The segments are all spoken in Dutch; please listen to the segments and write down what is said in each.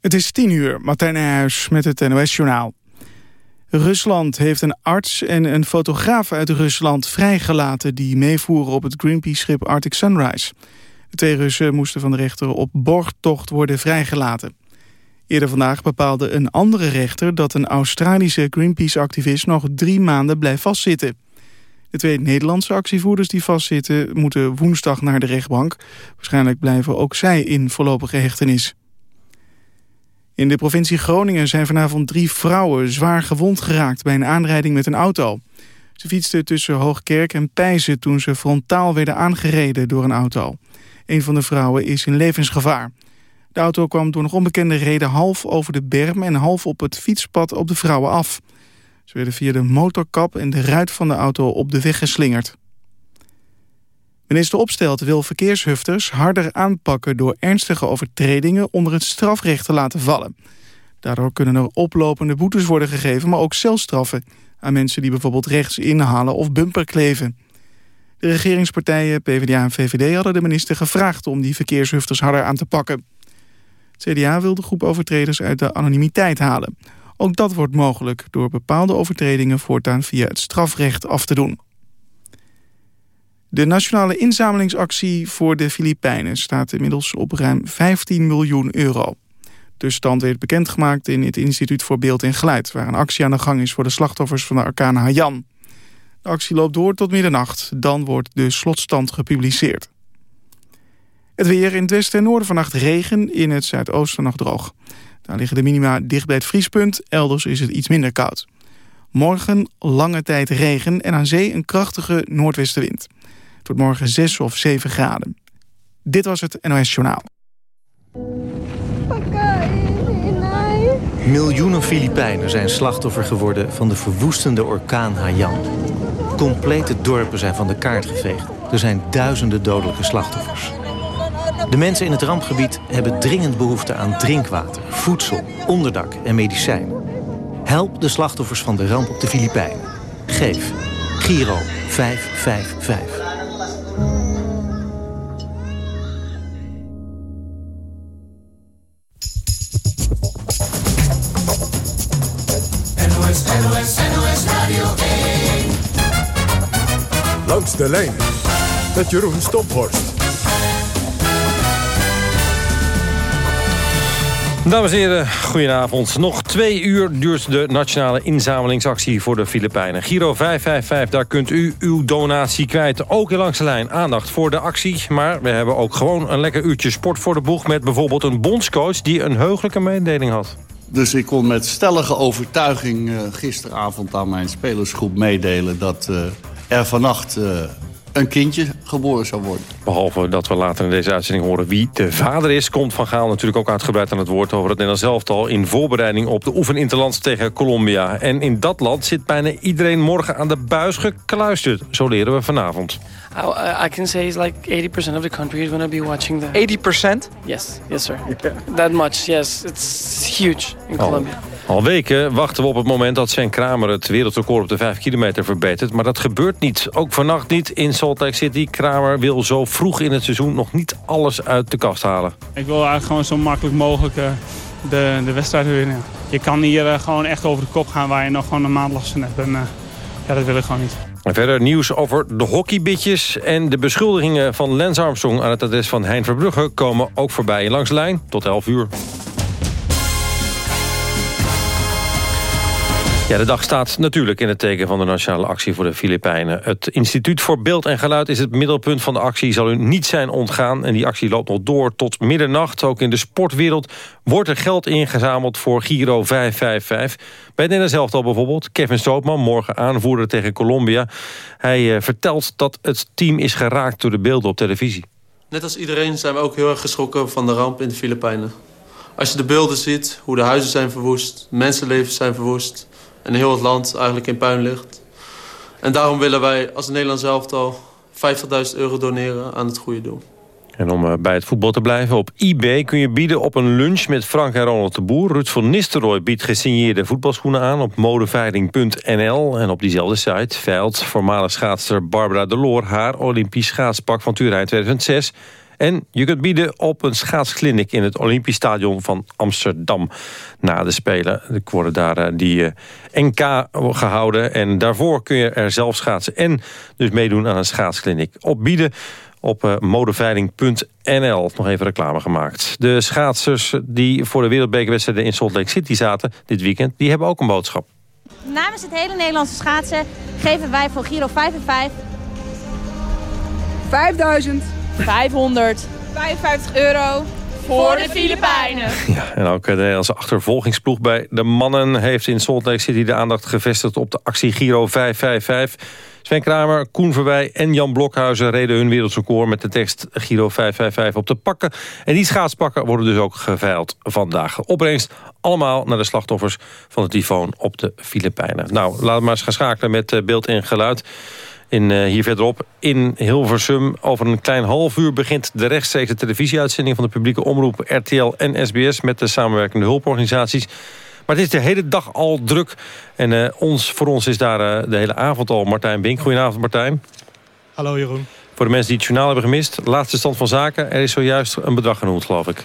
Het is tien uur, Martijn Nijhuis met het NOS-journaal. Rusland heeft een arts en een fotograaf uit Rusland vrijgelaten... die meevoeren op het Greenpeace-schip Arctic Sunrise. De twee Russen moesten van de rechter op borgtocht worden vrijgelaten. Eerder vandaag bepaalde een andere rechter... dat een Australische Greenpeace-activist nog drie maanden blijft vastzitten. De twee Nederlandse actievoerders die vastzitten... moeten woensdag naar de rechtbank. Waarschijnlijk blijven ook zij in voorlopige hechtenis. In de provincie Groningen zijn vanavond drie vrouwen zwaar gewond geraakt bij een aanrijding met een auto. Ze fietsten tussen Hoogkerk en Pijzen toen ze frontaal werden aangereden door een auto. Een van de vrouwen is in levensgevaar. De auto kwam door nog onbekende reden half over de berm en half op het fietspad op de vrouwen af. Ze werden via de motorkap en de ruit van de auto op de weg geslingerd. Minister Opstelt wil verkeershufters harder aanpakken... door ernstige overtredingen onder het strafrecht te laten vallen. Daardoor kunnen er oplopende boetes worden gegeven... maar ook celstraffen aan mensen die bijvoorbeeld rechts inhalen of bumperkleven. De regeringspartijen PvdA en VVD hadden de minister gevraagd... om die verkeershufters harder aan te pakken. Het CDA wil de groep overtreders uit de anonimiteit halen. Ook dat wordt mogelijk door bepaalde overtredingen... voortaan via het strafrecht af te doen. De nationale inzamelingsactie voor de Filipijnen staat inmiddels op ruim 15 miljoen euro. De stand werd bekendgemaakt in het Instituut voor Beeld en Geluid... waar een actie aan de gang is voor de slachtoffers van de orkaan Haiyan. De actie loopt door tot middernacht. Dan wordt de slotstand gepubliceerd. Het weer in het westen en noorden vannacht regen, in het zuidoosten nog droog. Daar liggen de minima dicht bij het vriespunt, elders is het iets minder koud. Morgen lange tijd regen en aan zee een krachtige noordwestenwind. Morgen 6 of 7 graden. Dit was het NOS Journaal. Miljoenen Filipijnen zijn slachtoffer geworden van de verwoestende orkaan Haiyan. Complete dorpen zijn van de kaart geveegd. Er zijn duizenden dodelijke slachtoffers. De mensen in het rampgebied hebben dringend behoefte aan drinkwater, voedsel, onderdak en medicijn. Help de slachtoffers van de ramp op de Filipijnen. Geef Giro 555. Langs de lijn met Jeroen Stophorst. Dames en heren, goedenavond. Nog twee uur duurt de nationale inzamelingsactie voor de Filipijnen. Giro 555, daar kunt u uw donatie kwijt. Ook in langs de lijn aandacht voor de actie. Maar we hebben ook gewoon een lekker uurtje sport voor de boeg... met bijvoorbeeld een bondscoach die een heugelijke mededeling had. Dus ik kon met stellige overtuiging uh, gisteravond aan mijn spelersgroep meedelen... dat uh, er vannacht uh, een kindje geboren zou worden. Behalve dat we later in deze uitzending horen wie de vader is... komt Van Gaal natuurlijk ook uitgebreid aan het woord over het Nederlands elftal... in voorbereiding op de oefeninterlands tegen Colombia. En in dat land zit bijna iedereen morgen aan de buis gekluisterd. Zo leren we vanavond. I, I can say it's like 80% of the country is going to be watching the... 80%? Yes, yes sir. Yeah. That much, yes. It's huge in Colombia. Al weken wachten we op het moment dat Sven Kramer het wereldrecord op de 5 kilometer verbetert. Maar dat gebeurt niet. Ook vannacht niet in Salt Lake City. Kramer wil zo vroeg in het seizoen nog niet alles uit de kast halen. Ik wil eigenlijk gewoon zo makkelijk mogelijk uh, de, de wedstrijd winnen. Je kan hier uh, gewoon echt over de kop gaan waar je nog gewoon een maand last van hebt. En uh, ja, dat wil ik gewoon niet. Verder nieuws over de hockeybitjes en de beschuldigingen van Lance Armstrong aan het adres van Hein Verbrugge komen ook voorbij langs de lijn tot 11 uur. Ja, de dag staat natuurlijk in het teken van de nationale actie voor de Filipijnen. Het Instituut voor Beeld en Geluid is het middelpunt van de actie. Zal u niet zijn ontgaan en die actie loopt nog door tot middernacht. Ook in de sportwereld wordt er geld ingezameld voor Giro 555. Bij het Nederlands elftal bijvoorbeeld. Kevin Strootman, morgen aanvoerder tegen Colombia. Hij uh, vertelt dat het team is geraakt door de beelden op televisie. Net als iedereen zijn we ook heel erg geschrokken van de ramp in de Filipijnen. Als je de beelden ziet, hoe de huizen zijn verwoest, mensenlevens zijn verwoest en heel het land eigenlijk in puin ligt. En daarom willen wij als Nederlands elftal 50.000 euro doneren aan het goede doel. En om bij het voetbal te blijven, op eBay kun je bieden op een lunch met Frank en Ronald de Boer. Ruud van Nistelrooy biedt gesigneerde voetbalschoenen aan op modeveiling.nl. En op diezelfde site veilt voormalig schaatster Barbara Deloor haar Olympisch schaatspak van Turijn 2006. En je kunt bieden op een schaatskliniek in het Olympisch Stadion van Amsterdam. Na de Spelen er worden daar eh, die uh, NK gehouden. En daarvoor kun je er zelf schaatsen en dus meedoen aan een schaatskliniek. Opbieden op uh, modeveiling.nl. Nog even reclame gemaakt. De schaatsers die voor de wereldbekerwedstrijden in Salt Lake City zaten dit weekend... die hebben ook een boodschap. Namens het hele Nederlandse schaatsen geven wij voor Giro 5 en 5... 5000. 500. 55 euro. Voor de Filipijnen. Ja, en ook de Nederlandse achtervolgingsploeg bij de mannen... heeft in Salt Lake City de aandacht gevestigd op de actie Giro 555... Sven Kramer, Koen Verwij en Jan Blokhuizen reden hun wereldrecord met de tekst Giro 555 op te pakken. En die schaatspakken worden dus ook geveild vandaag. Opbrengst allemaal naar de slachtoffers van het tyfoon op de Filipijnen. Nou, laten we maar eens gaan schakelen met eh, beeld en geluid. In, uh, hier verderop in Hilversum. Over een klein half uur begint de rechtstreekse televisieuitzending... van de publieke omroep RTL en SBS... met de samenwerkende hulporganisaties. Maar het is de hele dag al druk. En uh, ons, voor ons is daar uh, de hele avond al Martijn Bink. Goedenavond Martijn. Hallo Jeroen. Voor de mensen die het journaal hebben gemist. Laatste stand van zaken. Er is zojuist een bedrag genoemd geloof ik.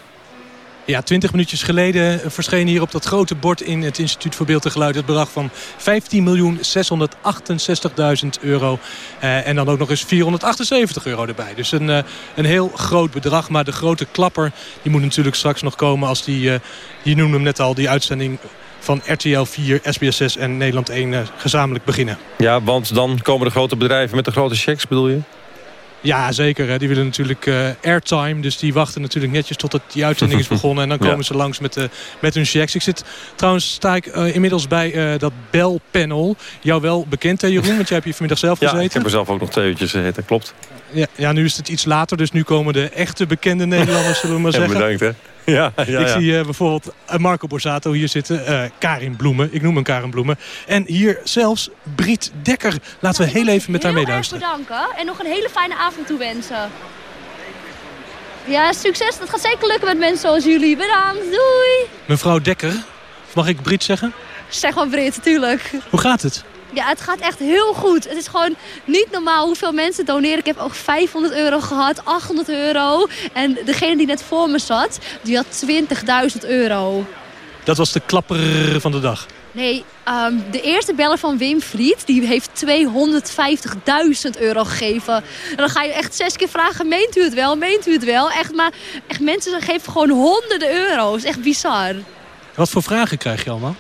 Ja, twintig minuutjes geleden verscheen hier op dat grote bord in het Instituut voor Beeld en Geluid... het bedrag van 15.668.000 euro. Uh, en dan ook nog eens 478 euro erbij. Dus een, uh, een heel groot bedrag. Maar de grote klapper die moet natuurlijk straks nog komen... als die, je noemde hem net al, die uitzending van RTL 4, SBS 6 en Nederland 1 gezamenlijk beginnen. Ja, want dan komen de grote bedrijven met de grote checks, bedoel je? Ja, zeker. Hè. Die willen natuurlijk uh, airtime. Dus die wachten natuurlijk netjes totdat die uitzending is begonnen. En dan komen ja. ze langs met, uh, met hun checks. Ik zit trouwens, sta ik uh, inmiddels bij dat belpanel. Jou wel bekend hè Jeroen? Want jij hebt hier vanmiddag zelf gezeten. Ja, ik heb er zelf ook nog twee uurtjes gezeten. Dat klopt. Ja, ja, nu is het iets later. Dus nu komen de echte bekende Nederlanders, zullen we maar zeggen. Ja, bedankt hè. Ja, ja, ik zie uh, bijvoorbeeld Marco Borsato hier zitten. Uh, Karin Bloemen. Ik noem hem Karin Bloemen. En hier zelfs Briet Dekker. Laten we heel even met haar meeluisteren. Heel erg bedanken. En nog een hele fijne avond toewensen. Ja, succes. Dat gaat zeker lukken met mensen zoals jullie. Bedankt. Doei. Mevrouw Dekker. Mag ik Briet zeggen? Zeg gewoon Britt, natuurlijk. Hoe gaat het? Ja, het gaat echt heel goed. Het is gewoon niet normaal hoeveel mensen doneren. Ik heb ook 500 euro gehad, 800 euro. En degene die net voor me zat, die had 20.000 euro. Dat was de klapper van de dag? Nee, um, de eerste beller van Wim Fried, die heeft 250.000 euro gegeven. En dan ga je echt zes keer vragen, meent u het wel, meent u het wel? Echt, maar echt, mensen geven gewoon honderden euro's. Echt bizar. Wat voor vragen krijg je allemaal?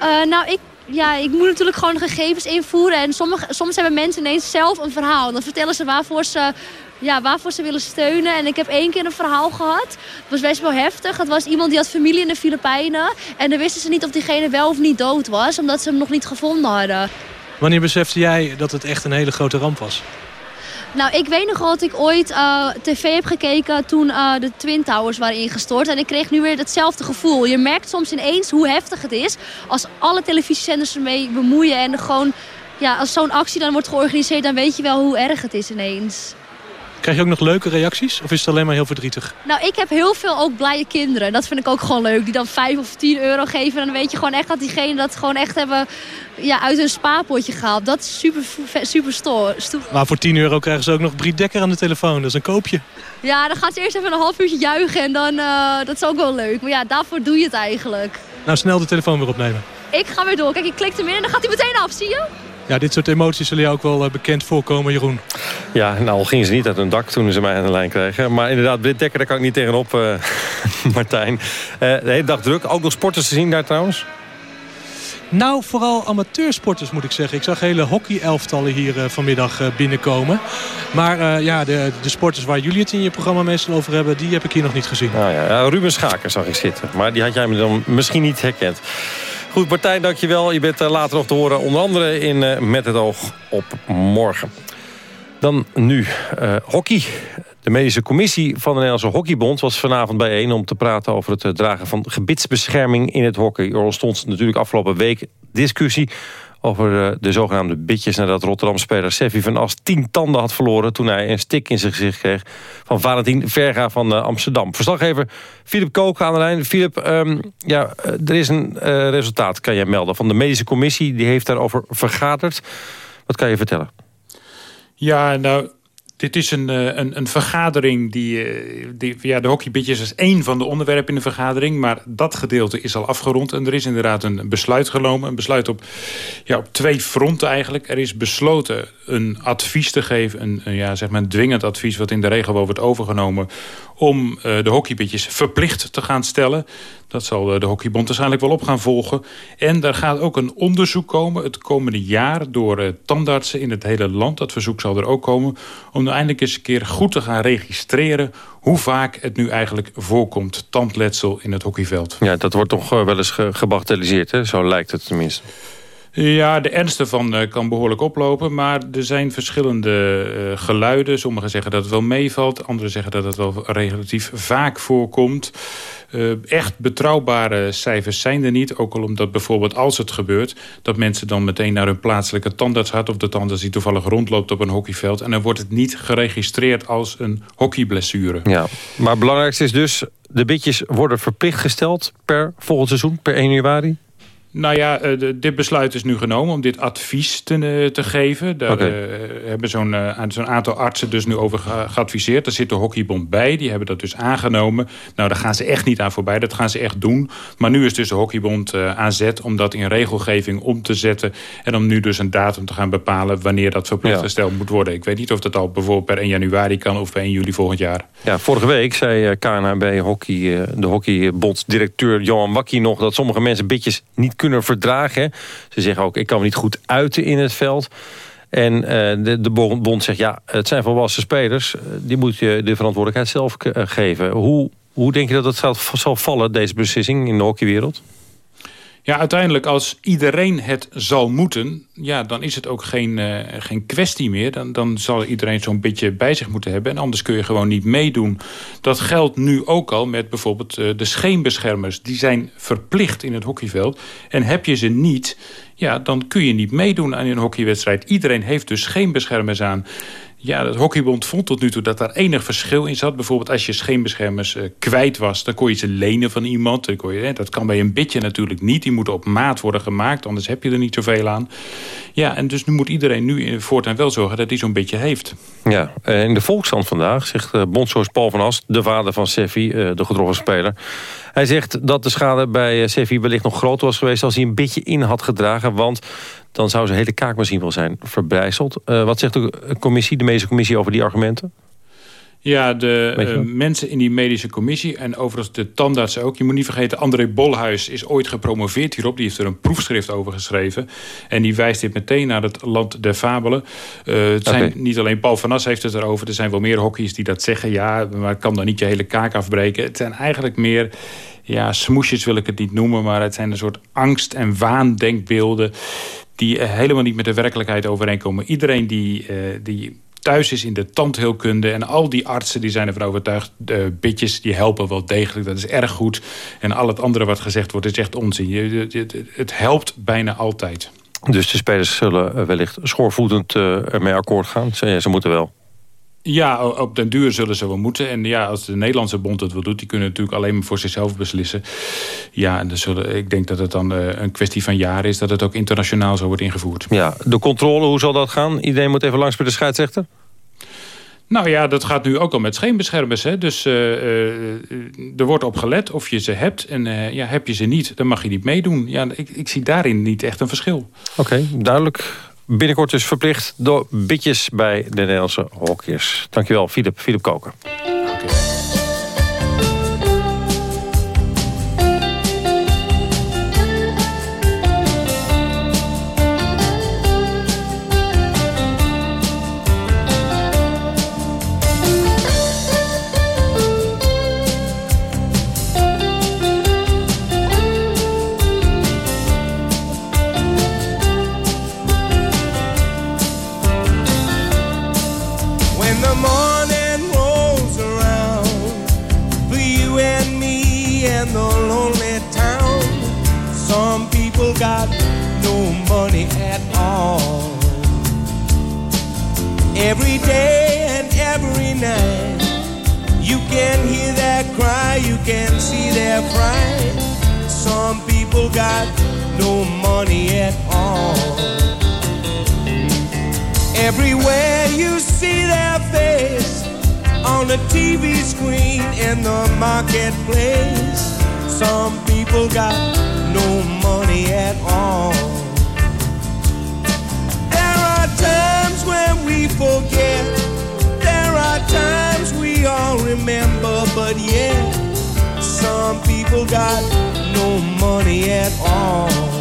Uh, nou, ik ja, ik moet natuurlijk gewoon gegevens invoeren. En soms hebben mensen ineens zelf een verhaal. Dan vertellen ze waarvoor ze, ja, waarvoor ze willen steunen. En ik heb één keer een verhaal gehad. Dat was best wel heftig. Het was iemand die had familie in de Filipijnen. En dan wisten ze niet of diegene wel of niet dood was. Omdat ze hem nog niet gevonden hadden. Wanneer besefte jij dat het echt een hele grote ramp was? Nou, ik weet nog dat ik ooit uh, tv heb gekeken toen uh, de Twin Towers waren ingestort. En ik kreeg nu weer hetzelfde gevoel. Je merkt soms ineens hoe heftig het is als alle televisiezenders ermee bemoeien. En gewoon, ja, als zo'n actie dan wordt georganiseerd, dan weet je wel hoe erg het is ineens. Krijg je ook nog leuke reacties? Of is het alleen maar heel verdrietig? Nou, ik heb heel veel ook blije kinderen. Dat vind ik ook gewoon leuk. Die dan 5 of 10 euro geven. En dan weet je gewoon echt dat diegenen dat gewoon echt hebben ja, uit hun spaarpotje gehaald. Dat is super, super stoer. Maar voor 10 euro krijgen ze ook nog Brie Dekker aan de telefoon. Dat is een koopje. Ja, dan gaan ze eerst even een half uurtje juichen. En dan, uh, dat is ook wel leuk. Maar ja, daarvoor doe je het eigenlijk. Nou, snel de telefoon weer opnemen. Ik ga weer door. Kijk, ik klik hem in en dan gaat hij meteen af. Zie je? Ja, dit soort emoties zullen jou ook wel uh, bekend voorkomen, Jeroen. Ja, nou gingen ze niet uit hun dak toen ze mij aan de lijn kregen. Maar inderdaad, Brit Dekker, daar kan ik niet tegenop, uh, Martijn. Uh, de hele dag druk. Ook nog sporters te zien daar trouwens? Nou, vooral amateursporters moet ik zeggen. Ik zag hele hockey-elftallen hier uh, vanmiddag uh, binnenkomen. Maar uh, ja, de, de sporters waar jullie het in je programma meestal over hebben... die heb ik hier nog niet gezien. Nou ja, Ruben Schaker zag ik zitten. Maar die had jij me dan misschien niet herkend. Goed, Martijn, dankjewel. Je bent later nog te horen, onder andere in Met het oog op morgen. Dan nu hockey. De medische commissie van de Nederlandse Hockeybond was vanavond bijeen... om te praten over het dragen van gebitsbescherming in het hockey. Er ontstond natuurlijk afgelopen week discussie over de zogenaamde bitjes... nadat Rotterdam-speler Seffi van As tien tanden had verloren... toen hij een stik in zijn gezicht kreeg van Valentin Verga van Amsterdam. Verslaggever Filip Koken aan de lijn. Filip, um, ja, er is een resultaat, kan jij melden, van de medische commissie. Die heeft daarover vergaderd. Wat kan je vertellen? Ja, nou, Dit is een, eh, een, een vergadering die, eh, die... Ja, de hockeybitjes is één van de onderwerpen in de vergadering. Maar dat gedeelte is al afgerond. En er is inderdaad een besluit genomen. Een besluit op, ja, op twee fronten eigenlijk. Er is besloten een advies te geven. Een, ja, zeg maar een dwingend advies wat in de regel wordt overgenomen. Om uh, de hockeybitjes verplicht te gaan stellen. Dat zal de Hockeybond waarschijnlijk wel op gaan volgen. En er gaat ook een onderzoek komen het komende jaar... door tandartsen in het hele land. Dat verzoek zal er ook komen. Om nu eindelijk eens een keer goed te gaan registreren... hoe vaak het nu eigenlijk voorkomt, tandletsel in het hockeyveld. Ja, dat wordt toch wel eens gebagatelliseerd, hè? Zo lijkt het tenminste. Ja, de ernst ervan uh, kan behoorlijk oplopen. Maar er zijn verschillende uh, geluiden. Sommigen zeggen dat het wel meevalt. Anderen zeggen dat het wel relatief vaak voorkomt. Uh, echt betrouwbare cijfers zijn er niet. Ook al omdat bijvoorbeeld als het gebeurt... dat mensen dan meteen naar hun plaatselijke tandarts gaat... of de tandarts die toevallig rondloopt op een hockeyveld... en dan wordt het niet geregistreerd als een hockeyblessure. Ja, maar het belangrijkste is dus... de bitjes worden verplicht gesteld per volgend seizoen, per 1 januari? Nou ja, uh, dit besluit is nu genomen om dit advies te, uh, te geven. Daar okay. uh, hebben zo'n aantal artsen dus nu over geadviseerd. Daar zit de Hockeybond bij, die hebben dat dus aangenomen. Nou, daar gaan ze echt niet aan voorbij, dat gaan ze echt doen. Maar nu is dus de Hockeybond aan zet om dat in regelgeving om te zetten. En om nu dus een datum te gaan bepalen wanneer dat verplicht ja. gesteld moet worden. Ik weet niet of dat al bijvoorbeeld per 1 januari kan of per 1 juli volgend jaar. Ja, vorige week zei KNHB Hockey, de Hockeybondsdirecteur Johan Wakkie nog... dat sommige mensen bitjes niet kunnen verdragen. Ze zeggen ook, ik kan me niet goed uiten in het veld. En uh, de, de bond zegt, ja, het zijn volwassen spelers. Die moet je de verantwoordelijkheid zelf geven. Hoe, hoe denk je dat zal, zal vallen, deze beslissing in de hockeywereld? Ja, uiteindelijk als iedereen het zal moeten... ja, dan is het ook geen, uh, geen kwestie meer. Dan, dan zal iedereen zo'n beetje bij zich moeten hebben. En anders kun je gewoon niet meedoen. Dat geldt nu ook al met bijvoorbeeld uh, de scheenbeschermers. Die zijn verplicht in het hockeyveld. En heb je ze niet, ja, dan kun je niet meedoen aan een hockeywedstrijd. Iedereen heeft dus scheenbeschermers aan. Ja, het Hockeybond vond tot nu toe dat daar enig verschil in zat. Bijvoorbeeld als je scheenbeschermers uh, kwijt was... dan kon je ze lenen van iemand. Dan je, hè, dat kan bij een bitje natuurlijk niet. Die moeten op maat worden gemaakt, anders heb je er niet zoveel aan. Ja, en dus nu moet iedereen nu voortaan wel zorgen dat hij zo'n beetje heeft. Ja, in de Volksstand vandaag zegt bondscoach Paul van Ast... de vader van Seffi, de getroffen speler... Hij zegt dat de schade bij Seffi wellicht nog groter was geweest... als hij een beetje in had gedragen, want dan zou zijn hele kaak misschien wel zijn verbrijzeld. Uh, wat zegt de commissie, de medische commissie over die argumenten? Ja, de uh, mensen in die medische commissie en overigens de tandarts ook. Je moet niet vergeten, André Bolhuis is ooit gepromoveerd hierop. Die heeft er een proefschrift over geschreven. En die wijst dit meteen naar het land der fabelen. Uh, het okay. zijn niet alleen Paul van As heeft het erover. Er zijn wel meer hockey's die dat zeggen. Ja, maar kan dan niet je hele kaak afbreken. Het zijn eigenlijk meer ja, smoesjes wil ik het niet noemen... maar het zijn een soort angst- en waandenkbeelden die helemaal niet met de werkelijkheid overeenkomen. Iedereen die, uh, die thuis is in de tandheelkunde... en al die artsen die zijn ervan overtuigd... de bitjes die helpen wel degelijk, dat is erg goed. En al het andere wat gezegd wordt is echt onzin. Je, het, helpt bijna altijd. Dus de spelers zullen wellicht schoorvoetend ermee akkoord gaan? Ze moeten wel. Ja, op den duur zullen ze wel moeten. En ja, als de Nederlandse bond het wil doet... die kunnen natuurlijk alleen maar voor zichzelf beslissen. Ja, en dan zullen, ik denk dat het dan uh, een kwestie van jaren is... dat het ook internationaal zo wordt ingevoerd. Ja, de controle, hoe zal dat gaan? Iedereen moet even langs bij de scheidsrechter? Nou ja, dat gaat nu ook al met scheenbeschermers. Hè? Dus uh, uh, er wordt op gelet of je ze hebt. En uh, ja, heb je ze niet, dan mag je niet meedoen. Ja, ik, ik zie daarin niet echt een verschil. Oké, okay, duidelijk. Binnenkort dus verplicht door bitjes bij de Nederlandse hockeyers. Dankjewel, Filip, Filip Koker. People got no money at all. Everywhere you see their face on the TV screen in the marketplace. Some people got no money at all. There are times when we forget. There are times we all remember, but yeah, some people got at all.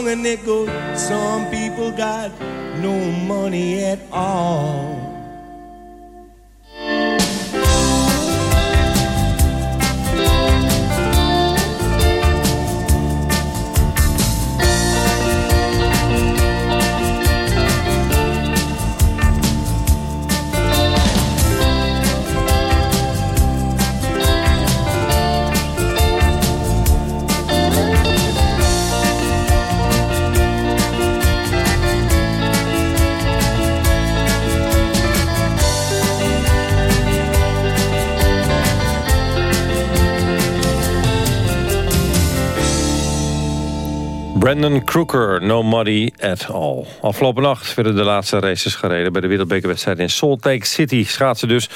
And it goes, some people got no money at all. Crooker, No Money at All. Afgelopen nacht werden de laatste races gereden... bij de wereldbekerwedstrijd in Salt Lake City. Schaatsen dus.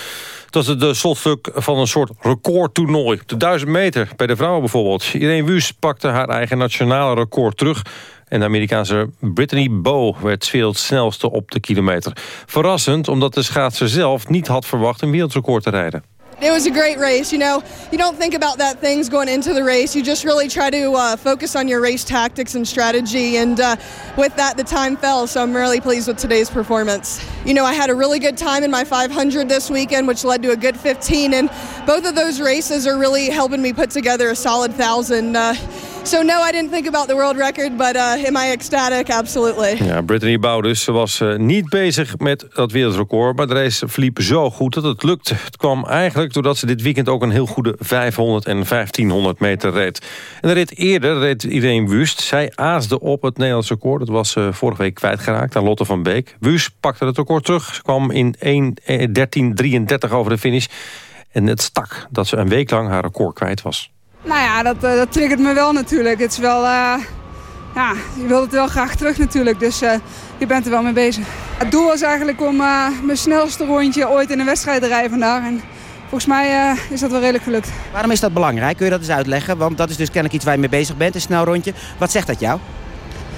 Dat is het slotstuk van een soort recordtoernooi. De 1000 meter, bij de vrouwen bijvoorbeeld. Irene Wüst pakte haar eigen nationale record terug... En de Amerikaanse Brittany Bow werd werelds snelste op de kilometer. Verrassend, omdat de schaatser zelf niet had verwacht een wereldrecord te rijden. It was a great race. You know, you don't think about that things going into the race. You just really try to uh, focus on your race tactics and strategy. And uh, with that, the time fell. So I'm really pleased with today's performance. You know, I had a really good time in my 500 this weekend, which led to a good 15. And both of those races are really helping me put together a solid thousand. Uh, So no, I didn't think about the world record, but uh, am ecstatic? Absolutely. Ja, Brittany ze was uh, niet bezig met dat wereldrecord, maar de race verliep zo goed dat het lukte. Het kwam eigenlijk doordat ze dit weekend ook een heel goede 500 en 1500 meter reed. En de rit eerder reed iedereen Wust. Zij aasde op het Nederlands record. Dat was uh, vorige week kwijtgeraakt aan Lotte van Beek. Wust pakte het record terug. Ze kwam in 1.13.33 over de finish. En het stak dat ze een week lang haar record kwijt was. Nou ja, dat, uh, dat triggert me wel natuurlijk. Het is wel, uh, ja, je wilt het wel graag terug natuurlijk, dus uh, je bent er wel mee bezig. Het doel was eigenlijk om mijn snelste rondje ooit in een wedstrijd te rijden vandaag. En volgens mij is dat wel redelijk gelukt. Waarom is dat belangrijk? Kun je dat eens uitleggen? Want dat is dus kennelijk iets waar je mee bezig bent, een snel rondje. Wat zegt dat jou?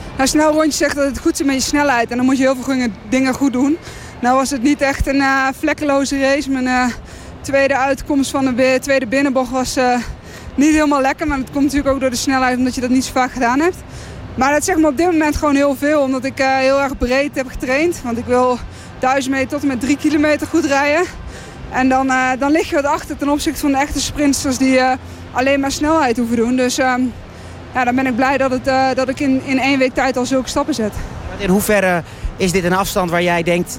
Nou, een snel rondje zegt dat het goed is met je snelheid en dan moet je heel veel dingen goed doen. Nou was het niet echt een vlekkeloze race. Mijn tweede uitkomst van de tweede binnenbocht was niet helemaal lekker. Maar het komt natuurlijk ook door de snelheid omdat je dat niet zo vaak gedaan hebt. Maar dat zegt me op dit moment gewoon heel veel. Omdat ik uh, heel erg breed heb getraind. Want ik wil 1000 meter tot en met 3 kilometer goed rijden. En dan, uh, dan lig je wat achter ten opzichte van de echte sprinters die uh, alleen maar snelheid hoeven doen. Dus ehm, ja, dan ben ik blij dat, het, dat ik in, in één week tijd al zulke stappen zet. In hoeverre is dit een afstand waar jij denkt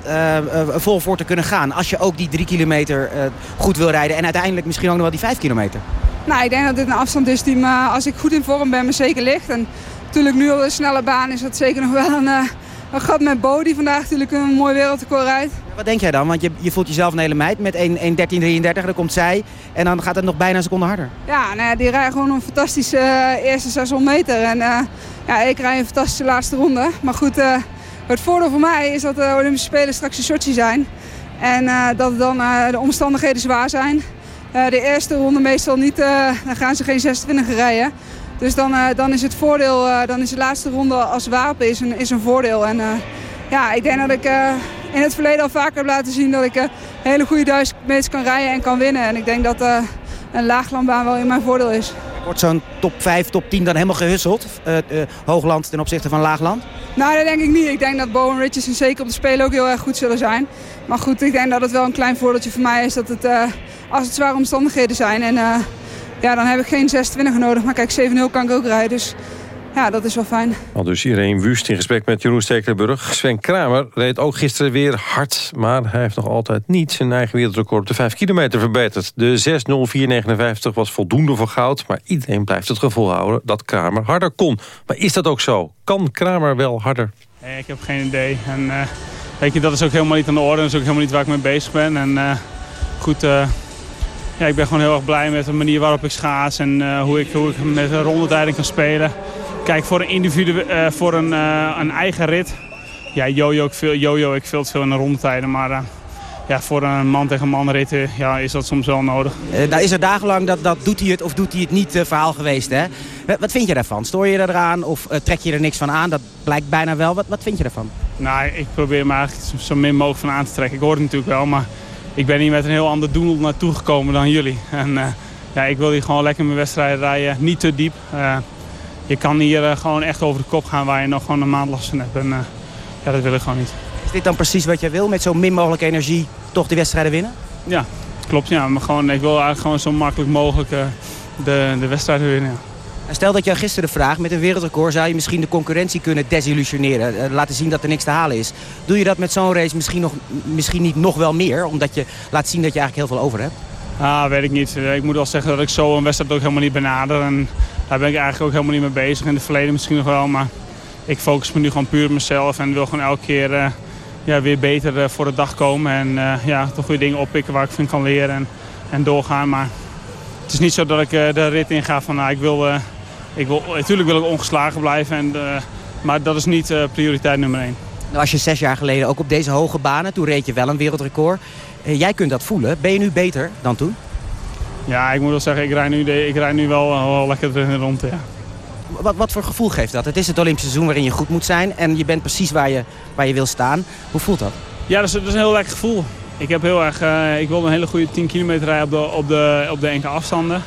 vol voor te kunnen gaan? Als je ook die 3 kilometer goed wil rijden en uiteindelijk misschien ook nog wel die 5 kilometer? Nou, ik denk dat dit een afstand is die me, als ik goed in vorm ben, me zeker ligt. En natuurlijk nu op een snelle baan is dat zeker nog wel een, uh, een gat met Bo, die vandaag natuurlijk een mooi wereldrecord rijdt. Wat denk jij dan? Want je, je voelt jezelf een hele meid met 1.13.33, dan komt zij en dan gaat het nog bijna een seconde harder. Ja, nou ja die rijdt gewoon een fantastische uh, eerste 600 meter. En uh, ja, ik rij een fantastische laatste ronde. Maar goed, uh, het voordeel voor mij is dat de Olympische Spelen straks in Sochi zijn. En dat dan de omstandigheden zwaar zijn. De eerste ronde meestal niet, dan gaan ze geen 26 rijden. Dus dan, dan is het voordeel, dan is de laatste ronde als wapen is een, is een voordeel. En ja, ik denk dat ik in het verleden al vaker heb laten zien dat ik hele goede duizend meters kan rijden en kan winnen. En ik denk dat een laaglandbaan wel in mijn voordeel is. Wordt zo'n top 5, top 10 dan helemaal gehusseld? Uh, uh, hoogland ten opzichte van laagland? Nou, dat denk ik niet. Ik denk dat Bo en Richardson zeker op de Spelen ook heel erg goed zullen zijn. Maar goed, ik denk dat het wel een klein voordeeltje voor mij is dat het, uh, als het zware omstandigheden zijn. En ja, dan heb ik geen 26 nodig. Maar kijk, 7-0 kan ik ook rijden. Dus ja, dat is wel fijn. Al dus Irene Wust in gesprek met Jeroen Stekelenburg. Sven Kramer reed ook gisteren weer hard... maar hij heeft nog altijd niet zijn eigen wereldrecord op de 5 kilometer verbeterd. De 6.04.59 was voldoende voor goud... maar iedereen blijft het gevoel houden dat Kramer harder kon. Maar is dat ook zo? Kan Kramer wel harder? Nee, ik heb geen idee. En, uh, weet je, dat is ook helemaal niet aan de orde. Dat is ook helemaal niet waar ik mee bezig ben. En uh, goed... Uh, ja, ik ben gewoon heel erg blij met de manier waarop ik schaats en hoe, ik, hoe ik met een rondetijding kan spelen. Kijk, voor een individu, uh, voor een, uh, een eigen rit. Ja, jojo ik, veel, jojo ik veel te veel in de rondetijden. Maar uh, ja, voor een man tegen man rit ja, is dat soms wel nodig. nou is er dagenlang dat, dat doet hij het of doet hij het niet verhaal geweest. Hè? Wat vind je daarvan? Stoor je eraan of trek je er niks van aan? Dat blijkt bijna wel. Wat, wat vind je daarvan? Nou, ik probeer me eigenlijk zo min mogelijk van aan te trekken. Ik hoor het natuurlijk wel, maar ik ben hier met een heel ander doel naartoe gekomen dan jullie. En ja, ik wil hier gewoon lekker mijn wedstrijd rijden. Niet te diep je kan hier uh, gewoon echt over de kop gaan waar je nog gewoon een maand last van hebt. En uh, ja, dat wil ik gewoon niet. Is dit dan precies wat jij wil? Met zo min mogelijk energie toch de wedstrijden winnen? Ja, klopt. Ja. Maar gewoon, ik wil eigenlijk gewoon zo makkelijk mogelijk uh, de, de wedstrijden winnen. Ja. En stel dat jij gisteren vraagt, met een wereldrecord zou je misschien de concurrentie kunnen desillusioneren. laten zien dat er niks te halen is. Doe je dat met zo'n race misschien, nog, misschien niet nog wel meer? Omdat je laat zien dat je eigenlijk heel veel over hebt? Ah, weet ik niet. Ik moet wel zeggen dat ik zo een wedstrijd ook helemaal niet benader. En daar ben ik eigenlijk ook helemaal niet mee bezig. In het verleden misschien nog wel, maar ik focus me nu gewoon puur op mezelf. En wil gewoon elke keer uh, ja, weer beter uh, voor de dag komen. En uh, ja, toch weer dingen oppikken waar ik van kan leren en, en doorgaan. Maar het is niet zo dat ik de rit inga van nou, ik wil... ik wil natuurlijk wil ik ongeslagen blijven, en, maar dat is niet prioriteit nummer één. Nou, als je zes jaar geleden ook op deze hoge banen, toen reed je wel een wereldrecord. jij kunt dat voelen. Ben je nu beter dan toen? Ja, ik moet wel zeggen, ik rijd nu, ik rijd nu wel, wel lekker rond. Ja. Wat, wat voor gevoel geeft dat? Het is het Olympische seizoen waarin je goed moet zijn en je bent precies waar je, waar je wil staan. Hoe voelt dat? Ja, dat is, dat is een heel lekker gevoel. Ik, heb heel erg, uh, ik wil een hele goede 10 kilometer rijden op de, op de, op de enkele afstanden.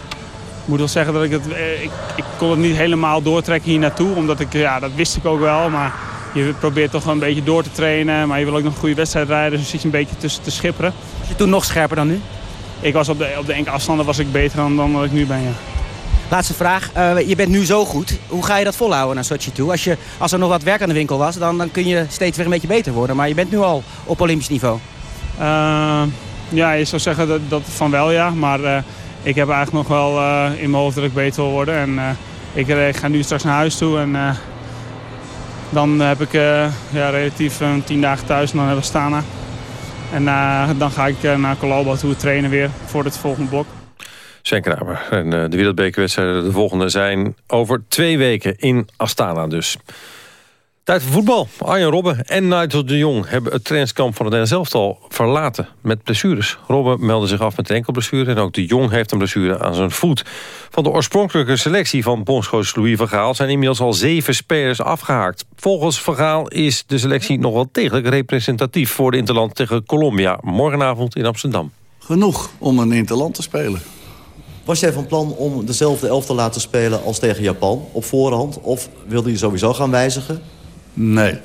Ik moet wel zeggen dat ik het, ik, ik kon het niet helemaal doortrekken hier naartoe. Omdat ik, ja, dat wist ik ook wel. Maar je probeert toch wel een beetje door te trainen. Maar je wil ook nog een goede wedstrijd rijden. Dus dan zit je een beetje tussen te schipperen. Was je toen nog scherper dan nu? Ik was op de, op de enkele afstanden was ik beter dan, dan dat ik nu ben, ja. Laatste vraag. Uh, je bent nu zo goed. Hoe ga je dat volhouden naar Sochi toe? Als, je, als er nog wat werk aan de winkel was, dan, dan kun je steeds weer een beetje beter worden. Maar je bent nu al op Olympisch niveau. Uh, ja, je zou zeggen dat, dat van wel, ja. Maar uh, ik heb eigenlijk nog wel in mijn hoofd dat ik beter wil worden. En ik, ik, ga nu straks naar huis toe. En dan heb ik ja, relatief tien dagen thuis en dan hebben we Stana. En uh, dan ga ik uh, naar Colombo toe trainen weer voor het volgende blok. Sven Kramer. En uh, de wereldbekerwedstrijden, de volgende zijn over twee weken in Astana dus. Tijd voor voetbal. Arjen Robben en Nigel de Jong hebben het trainingskamp van het Nederlands elftal verlaten met blessures. Robben meldde zich af met een enkelblessure en ook de Jong heeft een blessure aan zijn voet. Van de oorspronkelijke selectie van bondscoach Louis van Gaal zijn inmiddels al zeven spelers afgehaakt. Volgens van Gaal is de selectie nog wel degelijk representatief voor de Interland tegen Colombia morgenavond in Amsterdam. Genoeg om een Interland te spelen. Was jij van plan om dezelfde elf te laten spelen als tegen Japan op voorhand? Of wilde je sowieso gaan wijzigen? Nee,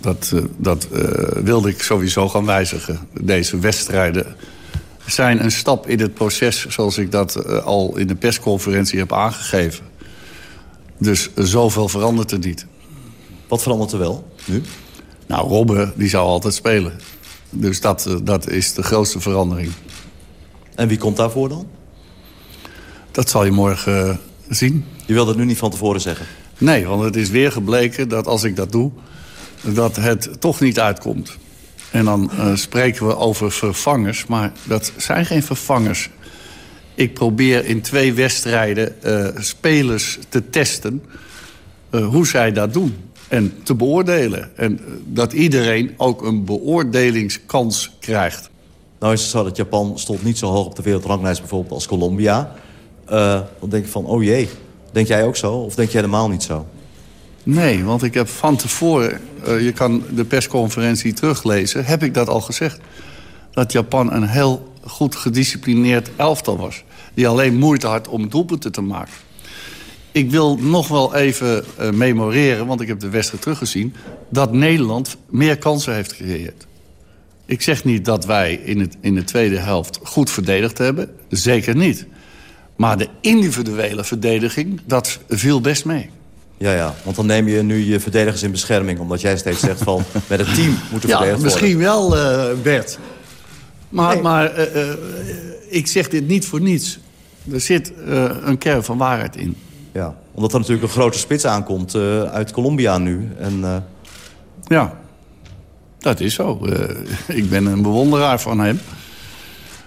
dat, uh, dat uh, wilde ik sowieso gaan wijzigen. Deze wedstrijden zijn een stap in het proces... zoals ik dat uh, al in de persconferentie heb aangegeven. Dus zoveel verandert er niet. Wat verandert er wel nu? Nou, Robben die zou altijd spelen. Dus dat, dat is de grootste verandering. En wie komt daarvoor dan? Dat zal je morgen zien. Je wilt het nu niet van tevoren zeggen? Nee, want het is weer gebleken dat als ik dat doe... dat het toch niet uitkomt. En dan uh, spreken we over vervangers, maar dat zijn geen vervangers. Ik probeer in twee wedstrijden uh, spelers te testen uh, hoe zij dat doen. En te beoordelen. En dat iedereen ook een beoordelingskans krijgt. Nou is het zo dat Japan stond niet zo hoog op de wereldranglijst bijvoorbeeld als Colombia. dan denk ik van, oh jee, denk jij ook zo? Of denk je helemaal niet zo? Nee, want ik heb van tevoren... Uh, je kan de persconferentie teruglezen, heb ik dat al gezegd. Dat Japan een heel goed gedisciplineerd elftal was. Die alleen moeite had om doelpunten te maken. Ik wil nog wel even uh, memoreren, want ik heb de wedstrijd teruggezien... dat Nederland meer kansen heeft gecreëerd. Ik zeg niet dat wij in, het, in de tweede helft goed verdedigd hebben. Zeker niet. Maar de individuele verdediging, dat viel best mee. Ja, ja, want dan neem je nu je verdedigers in bescherming... omdat jij steeds zegt van met het team moeten ja, verdedigd misschien wel, uh, Bert. Maar, nee. maar uh, uh, ik zeg dit niet voor niets. Er zit een kern van waarheid in. Ja, omdat er natuurlijk een grote spits aankomt uit Colombia nu. En, Ja, dat is zo. ik ben een bewonderaar van hem.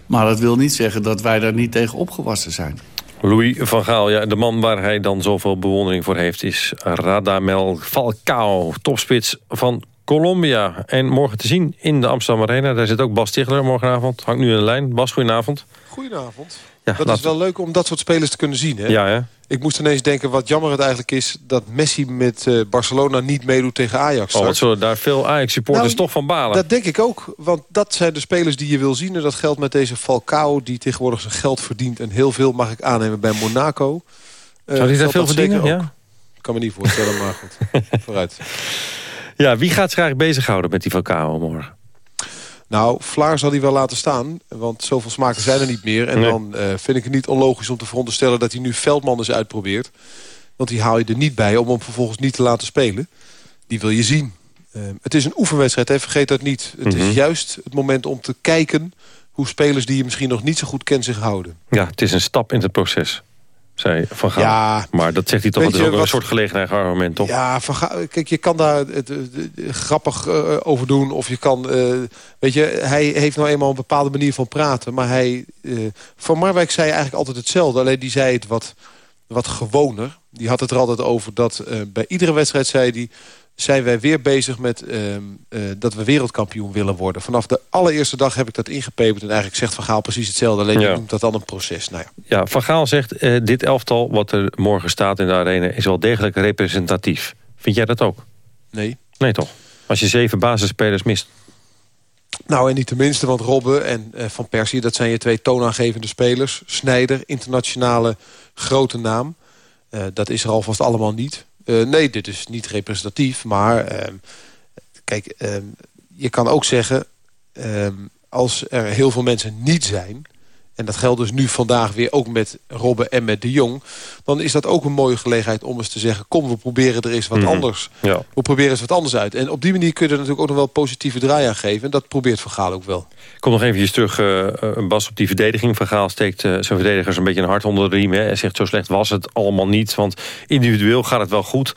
Maar dat wil niet zeggen dat wij daar niet tegen opgewassen zijn. Louis van Gaal, ja, de man waar hij dan zoveel bewondering voor heeft... is Radamel Falcao, topspits van Colombia. En morgen te zien in de Amsterdam Arena. Daar zit ook Bas Tichler morgenavond. Hangt nu in de lijn. Bas, goedenavond. Goedenavond. Ja, dat is wel leuk om dat soort spelers te kunnen zien. Hè? Ja, hè? Ik moest ineens denken wat jammer het eigenlijk is... dat Messi met uh, Barcelona niet meedoet tegen Ajax. Oh, wat zullen daar veel Ajax-supporters nou, toch van balen? Dat denk ik ook. Want dat zijn de spelers die je wil zien. En dat geldt met deze Falcao... die tegenwoordig zijn geld verdient. En heel veel mag ik aannemen bij Monaco. Uh, Zou hij daar veel verdienen? Ja? Ik kan me niet voorstellen, maar goed. Vooruit. Ja, wie gaat zich eigenlijk bezighouden met die Falcao morgen? Nou, Vlaar zal hij wel laten staan. Want zoveel smaken zijn er niet meer. En nee. dan uh, vind ik het niet onlogisch om te veronderstellen... dat hij nu Veldman eens uitprobeert. Want die haal je er niet bij om hem vervolgens niet te laten spelen. Die wil je zien. Uh, het is een oefenwedstrijd, hè? vergeet dat niet. Het mm -hmm. is juist het moment om te kijken... hoe spelers die je misschien nog niet zo goed kent zich houden. Ja, het is een stap in het proces zei Van Gaal. Ja, maar dat zegt hij toch, dat is ook wat, een soort gelegenheid argument, toch? Ja, van Gaal, kijk, je kan daar het, grappig uh, over doen. Of je kan, uh, weet je, hij heeft nou eenmaal een bepaalde manier van praten. Maar hij, uh, Van Marwijk zei eigenlijk altijd hetzelfde. Alleen die zei het wat, wat gewoner. Die had het er altijd over dat bij iedere wedstrijd zei hij zijn wij weer bezig met uh, uh, dat we wereldkampioen willen worden. Vanaf de allereerste dag heb ik dat ingepeperd. En eigenlijk zegt Van Gaal precies hetzelfde. Alleen ja. noemt dat dan een proces. Nou ja. ja, Van Gaal zegt, uh, dit elftal wat er morgen staat in de arena... is wel degelijk representatief. Vind jij dat ook? Nee. Nee toch? Als je zeven basisspelers mist. Nou, en niet tenminste, want Robben en Van Persie... dat zijn je twee toonaangevende spelers. Snijder, internationale grote naam. dat is er alvast allemaal niet. Uh, nee, dit is niet representatief. Maar uh, kijk, uh, je kan ook zeggen... als er heel veel mensen niet zijn... en dat geldt dus nu vandaag weer ook met Robben en met de Jong... dan is dat ook een mooie gelegenheid om eens te zeggen... kom, we proberen er eens wat mm -hmm. anders. Ja. We proberen eens wat anders uit. En op die manier kun je er natuurlijk ook nog wel positieve draai aan geven. En dat probeert Van Gaal ook wel. Ik kom nog eventjes terug, uh, Bas, op die verdediging. Van Gaal steekt uh, zijn verdedigers een beetje een hart onder de riem. Hè. Hij zegt, zo slecht was het allemaal niet. Want individueel gaat het wel goed.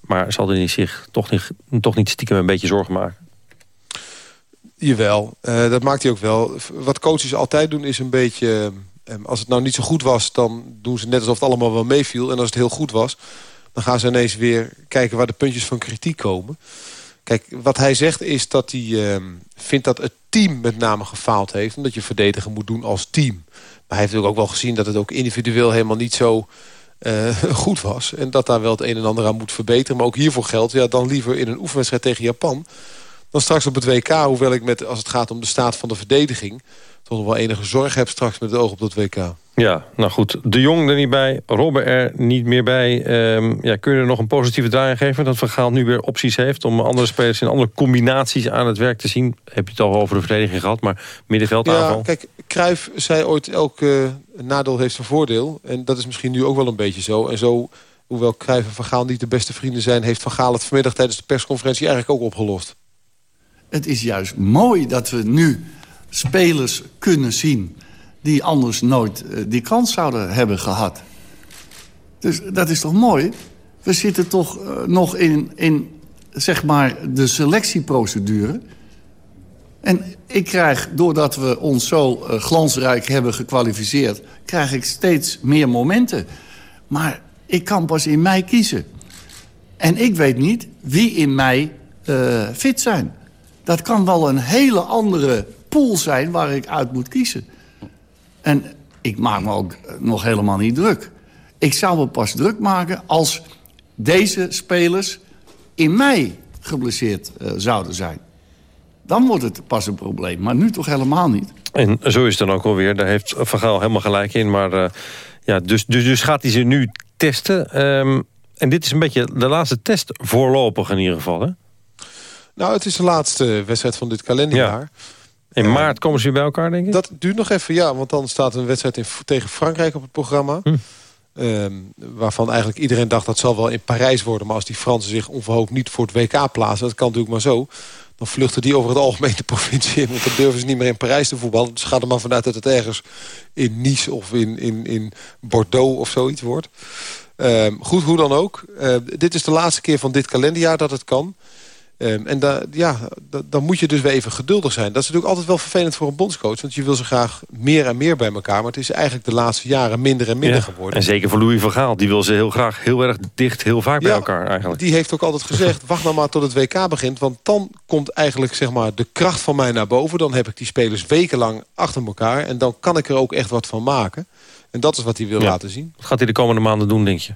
Maar zal hij zich toch niet, toch niet stiekem een beetje zorgen maken? Jawel, uh, dat maakt hij ook wel. Wat coaches altijd doen is een beetje... als het nou niet zo goed was, dan doen ze net alsof het allemaal wel meeviel. En als het heel goed was, dan gaan ze ineens weer kijken waar de puntjes van kritiek komen. Kijk, wat hij zegt is dat hij uh, vindt dat het team met name gefaald heeft. Omdat je verdedigen moet doen als team. Maar hij heeft ook wel gezien dat het ook individueel helemaal niet zo uh, goed was. En dat daar wel het een en ander aan moet verbeteren. Maar ook hiervoor geldt, ja, dan liever in een oefenwedstrijd tegen Japan... dan straks op het WK, hoewel ik met, als het gaat om de staat van de verdediging... toch nog wel enige zorg heb straks met het oog op dat WK. Ja, nou goed. De Jong er niet bij, Robben er niet meer bij. Um, ja, kun je er nog een positieve draai aan geven? Dat Van Gaal nu weer opties heeft om andere spelers in andere combinaties aan het werk te zien. Heb je het al over de verdediging gehad, maar middenveldaanval? Ja, kijk, Cruijff zei ooit elk uh, nadeel heeft zijn voordeel. En dat is misschien nu ook wel een beetje zo. En zo, hoewel Cruijff en Van Gaal niet de beste vrienden zijn... heeft Van Gaal het vanmiddag tijdens de persconferentie eigenlijk ook opgelost. Het is juist mooi dat we nu spelers kunnen zien die anders nooit uh, die kans zouden hebben gehad. Dus dat is toch mooi? We zitten toch uh, nog in, in zeg maar, de selectieprocedure. En ik krijg, doordat we ons zo uh, glansrijk hebben gekwalificeerd... krijg ik steeds meer momenten. Maar ik kan pas in mei kiezen. En ik weet niet wie in mei fit zijn. Dat kan wel een hele andere pool zijn waar ik uit moet kiezen. En ik maak me ook nog helemaal niet druk. Ik zou me pas druk maken als deze spelers in mei geblesseerd uh, zouden zijn. Dan wordt het pas een probleem, maar nu toch helemaal niet. En zo is het dan ook alweer. Daar heeft Van Gaal helemaal gelijk in. Maar uh, ja, dus, dus, dus gaat hij ze nu testen. Um, en dit is een beetje de laatste test voorlopig in ieder geval, hè? Nou, het is de laatste wedstrijd van dit kalenderjaar. Ja. In maart komen ze weer bij elkaar, denk ik? Dat duurt nog even, ja. Want dan staat een wedstrijd in, tegen Frankrijk op het programma. Hm. Um, waarvan eigenlijk iedereen dacht dat zal wel in Parijs worden. Maar als die Fransen zich onverhoopt niet voor het WK plaatsen... dat kan natuurlijk maar zo... dan vluchten die over het algemeen de provincie in. Want dan durven ze niet meer in Parijs te voetballen. Dus ga er maar vanuit dat het ergens in Nice of in, in, in Bordeaux of zoiets wordt. Um, goed, hoe dan ook. Uh, dit is de laatste keer van dit kalenderjaar dat het kan. Um, en da, ja, da, dan moet je dus weer even geduldig zijn. Dat is natuurlijk altijd wel vervelend voor een bondscoach. Want je wil ze graag meer en meer bij elkaar. Maar het is eigenlijk de laatste jaren minder en minder ja, geworden. En zeker voor Louis van Gaal. Die wil ze heel graag heel erg dicht, heel vaak bij elkaar eigenlijk. Die heeft ook altijd gezegd, wacht nou maar tot het WK begint. Want dan komt eigenlijk zeg maar, de kracht van mij naar boven. Dan heb ik die spelers wekenlang achter elkaar. En dan kan ik er ook echt wat van maken. En dat is wat hij wil ja. laten zien. Wat gaat hij de komende maanden doen, denk je?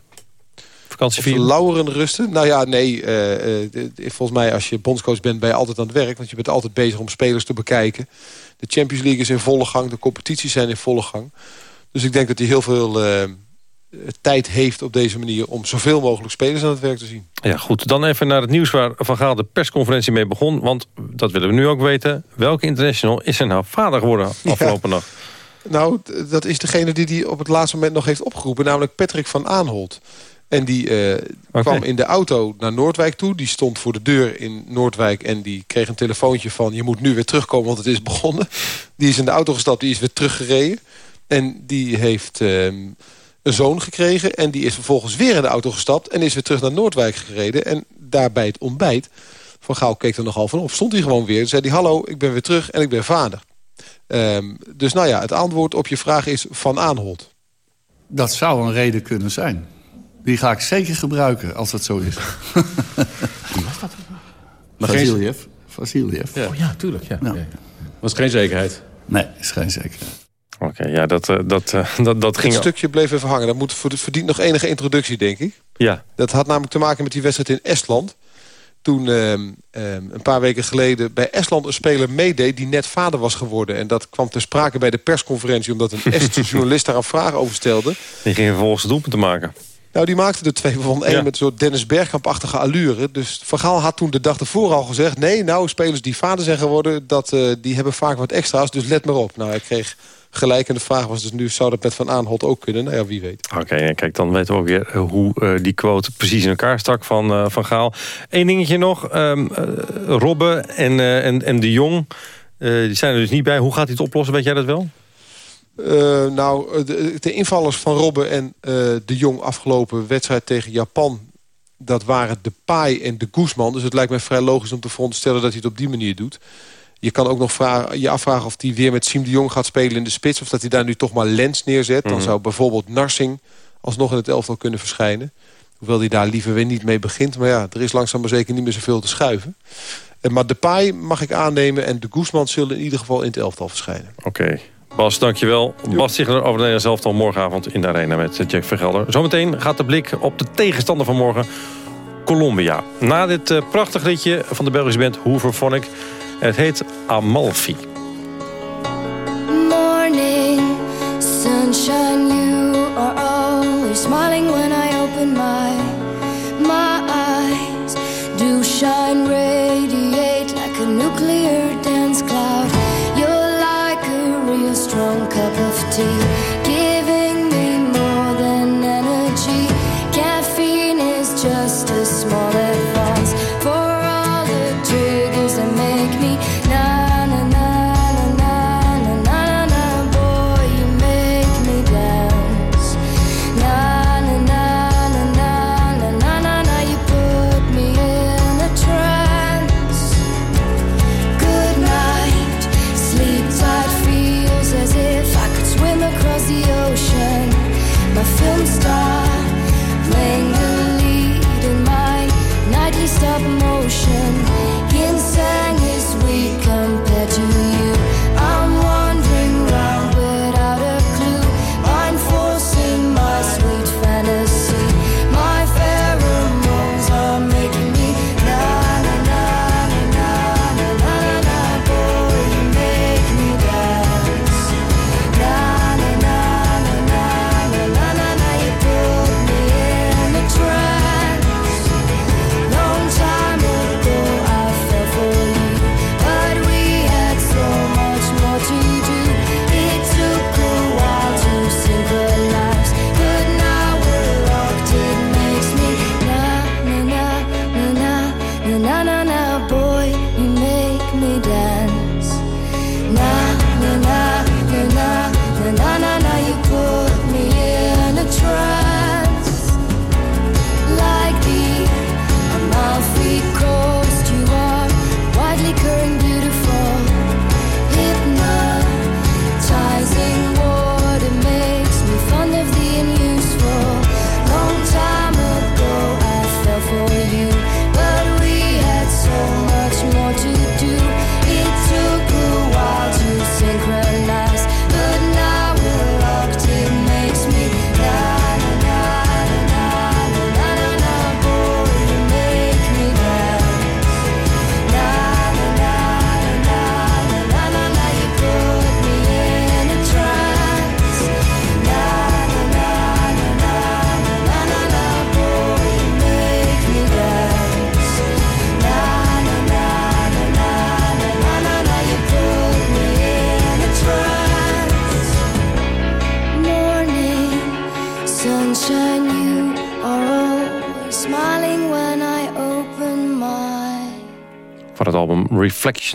Vakantie lauweren rusten? Nou ja, nee. Uh, uh, volgens mij als je bondscoach bent, ben je altijd aan het werk. Want je bent altijd bezig om spelers te bekijken. De Champions League is in volle gang. De competities zijn in volle gang. Dus ik denk dat hij heel veel uh, tijd heeft op deze manier... om zoveel mogelijk spelers aan het werk te zien. Ja, goed. Dan even naar het nieuws waar Van Gaal de persconferentie mee begon. Want dat willen we nu ook weten. Welke international is er nou vader geworden afgelopen ja. nacht? Nou, dat is degene die hij op het laatste moment nog heeft opgeroepen. Namelijk Patrick van Aanholt. En die uh, okay. kwam in de auto naar Noordwijk toe. Die stond voor de deur in Noordwijk en die kreeg een telefoontje van... je moet nu weer terugkomen, want het is begonnen. Die is in de auto gestapt, die is weer teruggereden. En die heeft uh, een zoon gekregen. En die is vervolgens weer in de auto gestapt... en is weer terug naar Noordwijk gereden. En daarbij het ontbijt, Van Gauw keek er nogal van op. Stond hij gewoon weer, zei hij... hallo, ik ben weer terug en ik ben vader. Um, dus nou ja, het antwoord op je vraag is Van Aanholt. Dat zou een reden kunnen zijn. Die ga ik zeker gebruiken, als dat zo is. Wie was dat? Vasiljev. Vasiljev. Ja. Oh ja, tuurlijk. Ja. Ja. Was geen zekerheid? Nee, is geen zekerheid. Oké, okay, ja, dat, uh, dat, uh, dat, dat ging... Het stukje bleef even hangen. Dat moet, verdient nog enige introductie, denk ik. Ja. Dat had namelijk te maken met die wedstrijd in Estland. Toen um, um, een paar weken geleden bij Estland een speler meedeed... die net vader was geworden. En dat kwam ter sprake bij de persconferentie... omdat een Estse journalist daar een vraag over stelde. Die ging vervolgens het te maken. Nou, die maakte de twee van één ja. met een soort Dennis Bergkamp-achtige allure. Dus Van Gaal had toen de dag ervoor al gezegd... nee, nou, spelers die vader zijn geworden, dat, uh, die hebben vaak wat extra's. Dus let maar op. Nou, hij kreeg gelijk. En de vraag was dus nu, zou dat met Van Aanholt ook kunnen? Nou ja, wie weet. Oké, okay, kijk, dan weten we ook weer hoe uh, die quote precies in elkaar stak van uh, Van Gaal. Eén dingetje nog. Um, Robben en, en, en De Jong, die zijn er dus niet bij. Hoe gaat hij het oplossen? Weet jij dat wel? Uh, nou, de, de, invallers van Robben en uh, de Jong afgelopen wedstrijd tegen Japan... dat waren de Pai en de Guzman. Dus het lijkt mij vrij logisch om te veronderstellen dat hij het op die manier doet. Je kan ook nog vragen, je afvragen of hij weer met Siem de Jong gaat spelen in de spits... of dat hij daar nu toch maar Lens neerzet. Mm -hmm. Dan zou bijvoorbeeld Narsing alsnog in het elftal kunnen verschijnen. Hoewel hij daar liever weer niet mee begint. Maar ja, er is langzaam maar zeker niet meer zoveel te schuiven. Maar de Pai mag ik aannemen en de Guzman zullen in ieder geval in het elftal verschijnen. Oké. Okay. Bas, dankjewel. Jo. Bas Ziegler over de Nederlands elftal morgenavond in de arena met Jack Vergelder. Zometeen gaat de blik op de tegenstander van morgen, Colombia. Na dit uh, prachtig liedje van de Belgische band Hooverphonic. Het heet Amalfi. Morning, sunshine, you are always smiling when I open my, my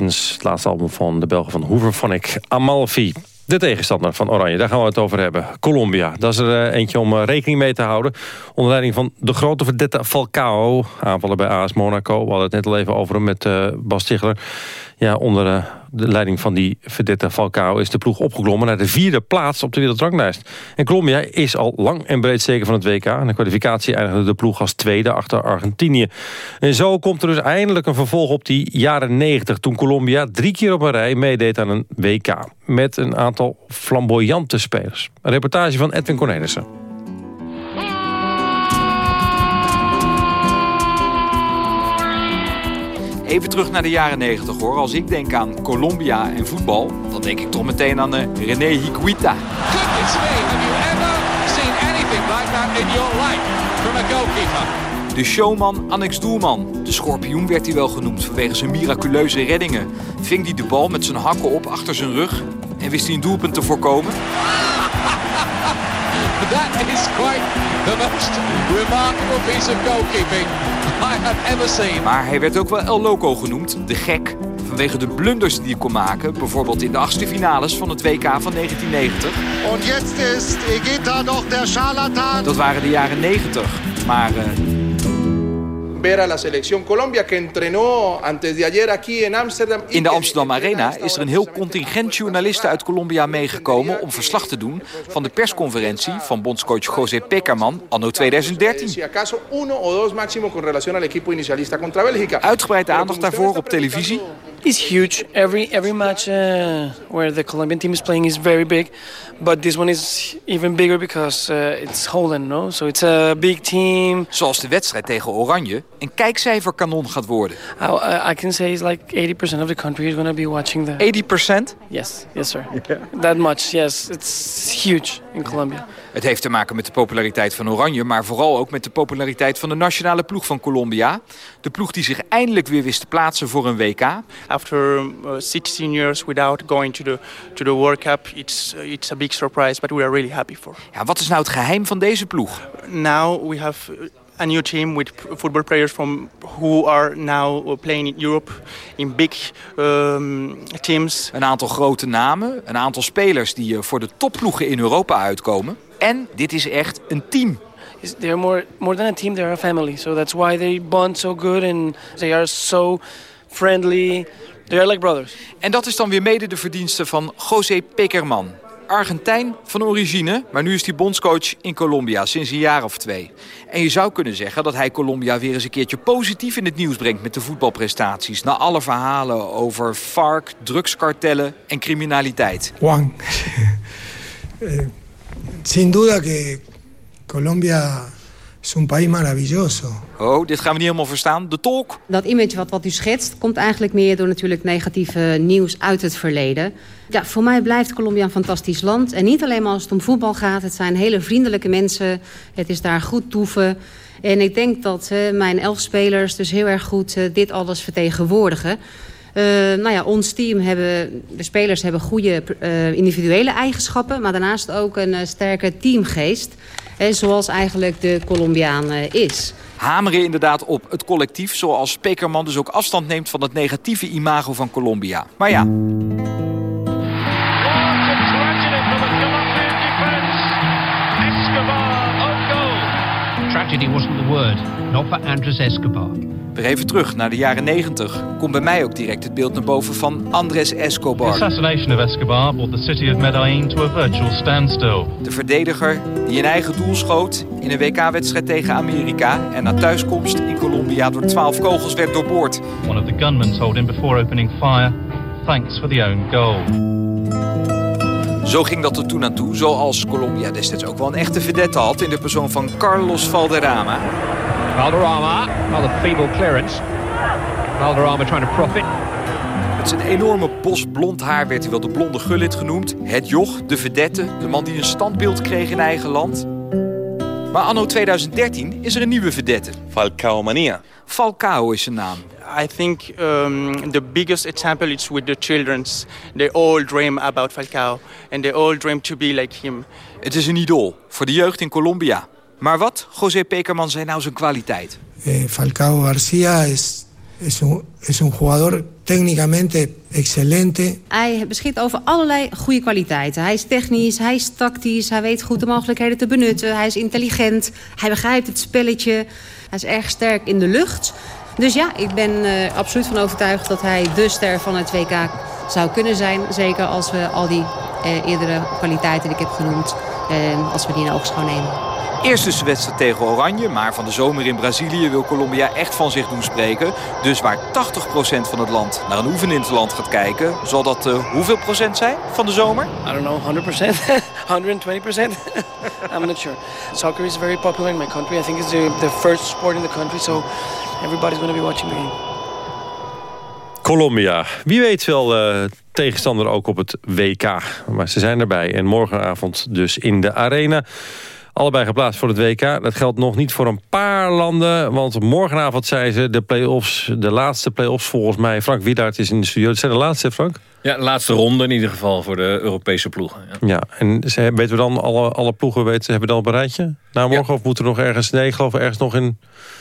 Het laatste album van de Belgen van Hooverphonic Amalfi. De tegenstander van Oranje, daar gaan we het over hebben. Colombia, dat is er eh, eentje om eh, rekening mee te houden. Onder leiding van de grote verdette Falcao. Aanvallen bij AS Monaco. We hadden het net al even over hem met uh, Bas Stigler. Ja, onder de leiding van die verdette Falcao is de ploeg opgeklommen naar de vierde plaats op de wereldranglijst. En Colombia is al lang en breed zeker van het WK. En de kwalificatie eindigde de ploeg als tweede achter Argentinië. En zo komt er dus eindelijk een vervolg op die jaren 90... toen Colombia drie keer op een rij meedeed aan een WK. Met een aantal flamboyante spelers. Een reportage van Edwin Cornelissen. Even terug naar de jaren 90 hoor. Als ik denk aan Colombia en voetbal, dan denk ik toch meteen aan uh, René Higuita. Goodness me, have you ever seen anything like that in your life from a goalkeeper? De showman Annex Doelman. De schorpioen werd hij wel genoemd vanwege zijn miraculeuze reddingen. Ving hij de bal met zijn hakken op achter zijn rug en wist hij een doelpunt te voorkomen? That is quite the most remarkable piece of goalkeeping I have ever seen. Maar hij werd ook wel El Loco genoemd, de gek. Vanwege de blunders die hij kon maken. Bijvoorbeeld in de achtste finales van het WK van 1990. En jetzt ist Egita nog der Charlatan. Dat waren de jaren 90. Maar... Uh, ver a la selección Colombia que entrenó antes de ayer aquí en Amsterdam. In de Amsterdam Arena is er een heel contingent journalisten uit Colombia meegekomen om verslag te doen van de persconferentie van bondscoach José Pekerman anno 2013. Si acaso uno o dos máximo con relación al equipo inicialista contra Bélgica. Uitgebreid aandacht daarvoor op televisie. It's huge. Every every match uh, where the Colombian team is playing is very big, but this one is even bigger because uh, it's Holland, no? So it's a big team. Zoals de wedstrijd tegen Oranje een kijkcijferkanon gaat worden. I, I can say it's like 80% of the country is going to be watching the. 80%? Yes, yes sir. Yeah. That much, yes. It's huge in Colombia. Het heeft te maken met de populariteit van Oranje, maar vooral ook met de populariteit van de nationale ploeg van Colombia. De ploeg die zich eindelijk weer wist te plaatsen voor een WK. After 16 years without going to the to the World Cup, it's it's a big surprise, but we are really happy for. Ja, wat is nou het geheim van deze ploeg? Now we have a new team with football players from who are now playing in Europe in big um, teams. Een aantal grote namen, een aantal spelers die voor de topploegen in Europa uitkomen. En dit is echt een team. They're more more than a team, they're a family. So that's why they bond so good and they are so friendly. They are like brothers. En dat is dan weer mede de verdienste van José Pekerman. Argentijn van origine, maar nu is hij bondscoach in Colombia sinds een jaar of twee. En je zou kunnen zeggen dat hij Colombia weer eens een keertje positief in het nieuws brengt met de voetbalprestaties. Na alle verhalen over FARC, drugskartellen en criminaliteit. Juan, sin duda que Colombia is un país maravilloso. Oh, dit gaan we niet helemaal verstaan. De tolk. Dat image wat, wat u schetst komt eigenlijk meer door natuurlijk negatieve nieuws uit het verleden. Ja, voor mij blijft Colombia een fantastisch land. En niet alleen maar als het om voetbal gaat. Het zijn hele vriendelijke mensen. Het is daar goed toeven. En ik denk dat uh, mijn elf spelers dus heel erg goed uh, dit alles vertegenwoordigen. Uh, nou ja, ons team hebben, de spelers hebben goede uh, individuele eigenschappen, maar daarnaast ook een uh, sterke teamgeest. En zoals eigenlijk de Colombiaan is. Hameren inderdaad op het collectief, zoals Pekerman dus ook afstand neemt van het negatieve imago van Colombia. Maar ja. Tragedy wasn't the word, not for Andres Escobar. Weer even terug naar de jaren 90. Komt bij mij ook direct het beeld naar boven van Andres Escobar. The assassination of Escobar brought the city of Medellin to a virtual standstill. De verdediger die een eigen doel schoot in een WK-wedstrijd tegen Amerika... en na thuiskomst in Colombia door 12 kogels werd doorboord. One of the gunmen told him before opening fire... thanks for the own goal. Zo ging dat er toen aan toe, zoals Colombia destijds ook wel een echte vedette had... in de persoon van Carlos Valderrama. Valderrama, rather feeble clearance. Valderrama trying to profit. Met zijn enorme bos blond haar werd hij wel de blonde gullit genoemd. Het joch, de vedette, de man die een standbeeld kreeg in eigen land. Maar anno 2013 is er een nieuwe vedette. Falcao Mania. Falcao is zijn naam. I think um, the biggest example is with the children's. They all dream about Falcao. And they all dream to be like him. Het is een idool voor de jeugd in Colombia. Maar wat, José Pekerman, zijn nou zijn kwaliteit? Eh, Falcao Garcia is Es un, es un jugador técnicamente excelente. Hij beschikt over allerlei goede kwaliteiten. Hij is technisch, hij is tactisch, hij weet goed de mogelijkheden te benutten. Hij is intelligent, hij begrijpt het spelletje. Hij is erg sterk in de lucht. Dus ja, ik ben uh, absoluut van overtuigd dat hij de ster van het WK zou kunnen zijn. Zeker als we al die uh, eerdere kwaliteiten die ik heb genoemd, uh, als we die in oogschouw nemen. Eerste wedstrijd tegen Oranje, maar van de zomer in Brazilië wil Colombia echt van zich doen spreken. Dus waar 80% van het land naar een oefeninterland gaat kijken, zal dat uh, hoeveel procent zijn van de zomer? I don't know, 100%, 120%? I'm not sure. Soccer is very popular in my country. I think it's the, the first sport in the country, so everybody's going to be watching the game. Colombia. Wie weet wel uh, tegenstander ook op het WK. Maar ze zijn erbij. En morgenavond dus in de arena. Allebei geplaatst voor het WK. Dat geldt nog niet voor een paar landen. Want morgenavond zijn ze de play-offs, de laatste play-offs volgens mij. Frank Wiedaert is in de studio. Het zijn de laatste, Frank? Ja, laatste ronde in ieder geval voor de Europese ploegen. Ja, ja en ze, weten we dan, alle, alle ploegen weten, hebben dan een bereidje? Na morgen of moet er nog ergens, nee, ik geloof ergens nog in...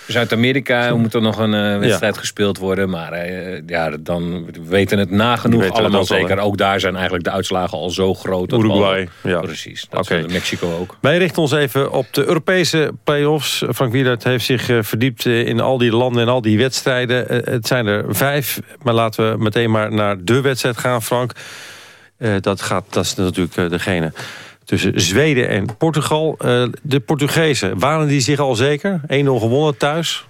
Zuid-Amerika moet er nog een uh, wedstrijd ja. gespeeld worden. Maar uh, ja, dan we weten het nagenoeg weten allemaal het zeker. Al, ook daar zijn eigenlijk de uitslagen al zo groot. Dat Uruguay, al, ja. Precies, dat okay. Mexico ook. Wij richten ons even op de Europese play-offs. Frank Wiedert heeft zich uh, verdiept in al die landen en al die wedstrijden. het zijn er vijf, maar laten we meteen maar naar de wedstrijd gaan, Frank. dat, gaat, dat is natuurlijk degene tussen Zweden en Portugal. Uh, de Portugezen, waren die zich al zeker? 1-0 gewonnen thuis?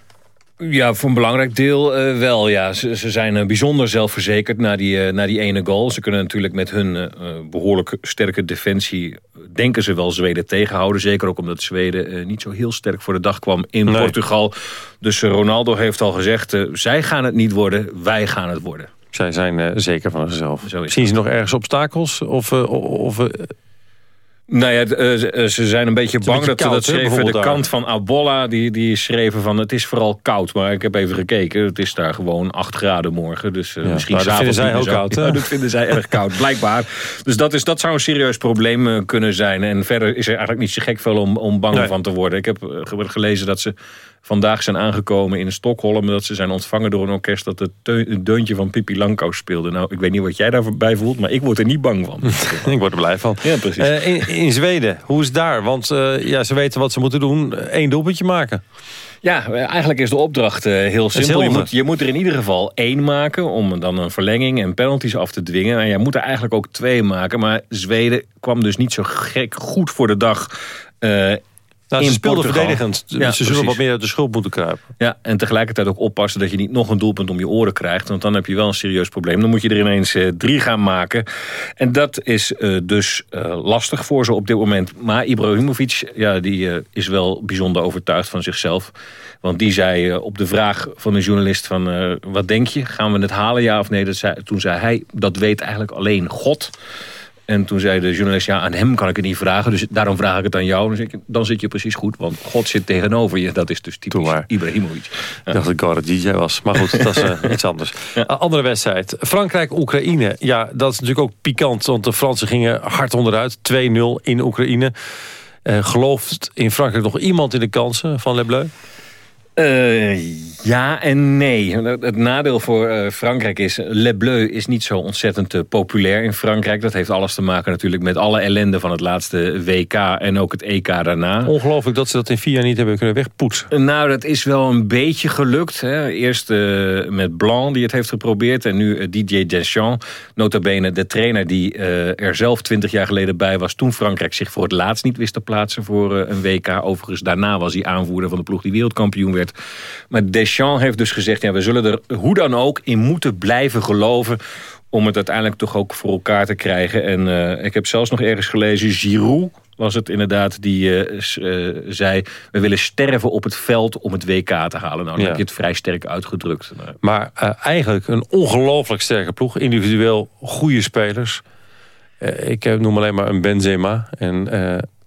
Ja, voor een belangrijk deel uh, wel. Ja. Ze, ze zijn uh, bijzonder zelfverzekerd na die, na die ene goal. Ze kunnen natuurlijk met hun behoorlijk sterke defensie... denken ze wel Zweden tegenhouden. Zeker ook omdat Zweden niet zo heel sterk voor de dag kwam in nee. Portugal. Dus Ronaldo heeft al gezegd... zij gaan het niet worden, wij gaan het worden. Zij zijn zeker van zichzelf. Zien ze nog ergens obstakels? Of... of nou ja, ze zijn een beetje bang een beetje dat ze dat. De kant van Abolla, die, die schreven van het is vooral koud. Maar ik heb even gekeken, het is daar gewoon 8 graden morgen. Dus ja, misschien dat vinden zij ook koud. Ja, dat vinden zij erg koud, blijkbaar. Dus dat, is, dat zou een serieus probleem kunnen zijn. En verder is er eigenlijk niet zo gek veel om, om bang nee. van te worden. Ik heb gelezen dat ze vandaag zijn aangekomen in Stockholm. Dat ze zijn ontvangen door een orkest dat het deuntje van Pippi Langkous speelde. Nou, ik weet niet wat jij daarbij voelt, maar ik word er niet bang van. ik word er blij van. Ja, precies. Uh, in, in, Zweden, hoe is het daar? Want uh, ja, ze weten wat ze moeten doen. Eén doelpuntje maken. Ja, eigenlijk is de opdracht heel simpel. Je moet, je moet er in ieder geval één maken... om dan een verlenging en penalties af te dwingen. En jij moet er eigenlijk ook twee maken. Maar Zweden kwam dus niet zo gek goed voor de dag... Uh, nou, ze speelden verdedigend. Ja, ze zullen wat meer uit de schuld moeten kruipen. Ja, en tegelijkertijd ook oppassen dat je niet nog een doelpunt om je oren krijgt. Want dan heb je wel een serieus probleem. Dan moet je er ineens uh, drie gaan maken. En dat is uh, dus uh, lastig voor ze op dit moment. Maar Ibrahimovic ja, die, is wel bijzonder overtuigd van zichzelf. Want die zei op de vraag van een journalist van... wat denk je, gaan we het halen ja of nee? Dat zei, toen zei hij, dat weet eigenlijk alleen God... En toen zei de journalist, ja, aan hem kan ik het niet vragen. Dus daarom vraag ik het aan jou. Dan, ik, dan zit je precies goed, want God zit tegenover je. Dat is dus typisch Ibrahimovic. Ja. Ik dacht dat God DJ was. Maar goed, dat is uh, iets anders. Ja. Andere wedstrijd. Frankrijk-Oekraïne. Ja, dat is natuurlijk ook pikant. Want de Fransen gingen hard onderuit. 2-0 in Oekraïne. Uh, gelooft in Frankrijk nog iemand in de kansen van Le Bleu? Uh, ja en nee. Het nadeel voor uh, Frankrijk is... Le Bleu is niet zo ontzettend uh, populair in Frankrijk. Dat heeft alles te maken natuurlijk met alle ellende van het laatste WK... en ook het EK daarna. Ongelooflijk dat ze dat in vier jaar niet hebben kunnen wegpoetsen. Nou, dat is wel een beetje gelukt. Hè. Eerst met Blanc, die het heeft geprobeerd... en nu Didier Deschamps, nota bene de trainer... die er zelf twintig jaar geleden bij was... toen Frankrijk zich voor het laatst niet wist te plaatsen voor een WK. Overigens, daarna was hij aanvoerder van de ploeg die wereldkampioen werd... Maar Deschamps heeft dus gezegd... Ja, we zullen er hoe dan ook in moeten blijven geloven om het uiteindelijk toch ook voor elkaar te krijgen. En uh, ik heb zelfs nog ergens gelezen, Giroud was het inderdaad, die uh, uh, zei... we willen sterven op het veld om het WK te halen. Nou, dan ja. heb je het vrij sterk uitgedrukt. Maar eigenlijk een ongelooflijk sterke ploeg. Individueel goede spelers. ik noem alleen maar een Benzema. En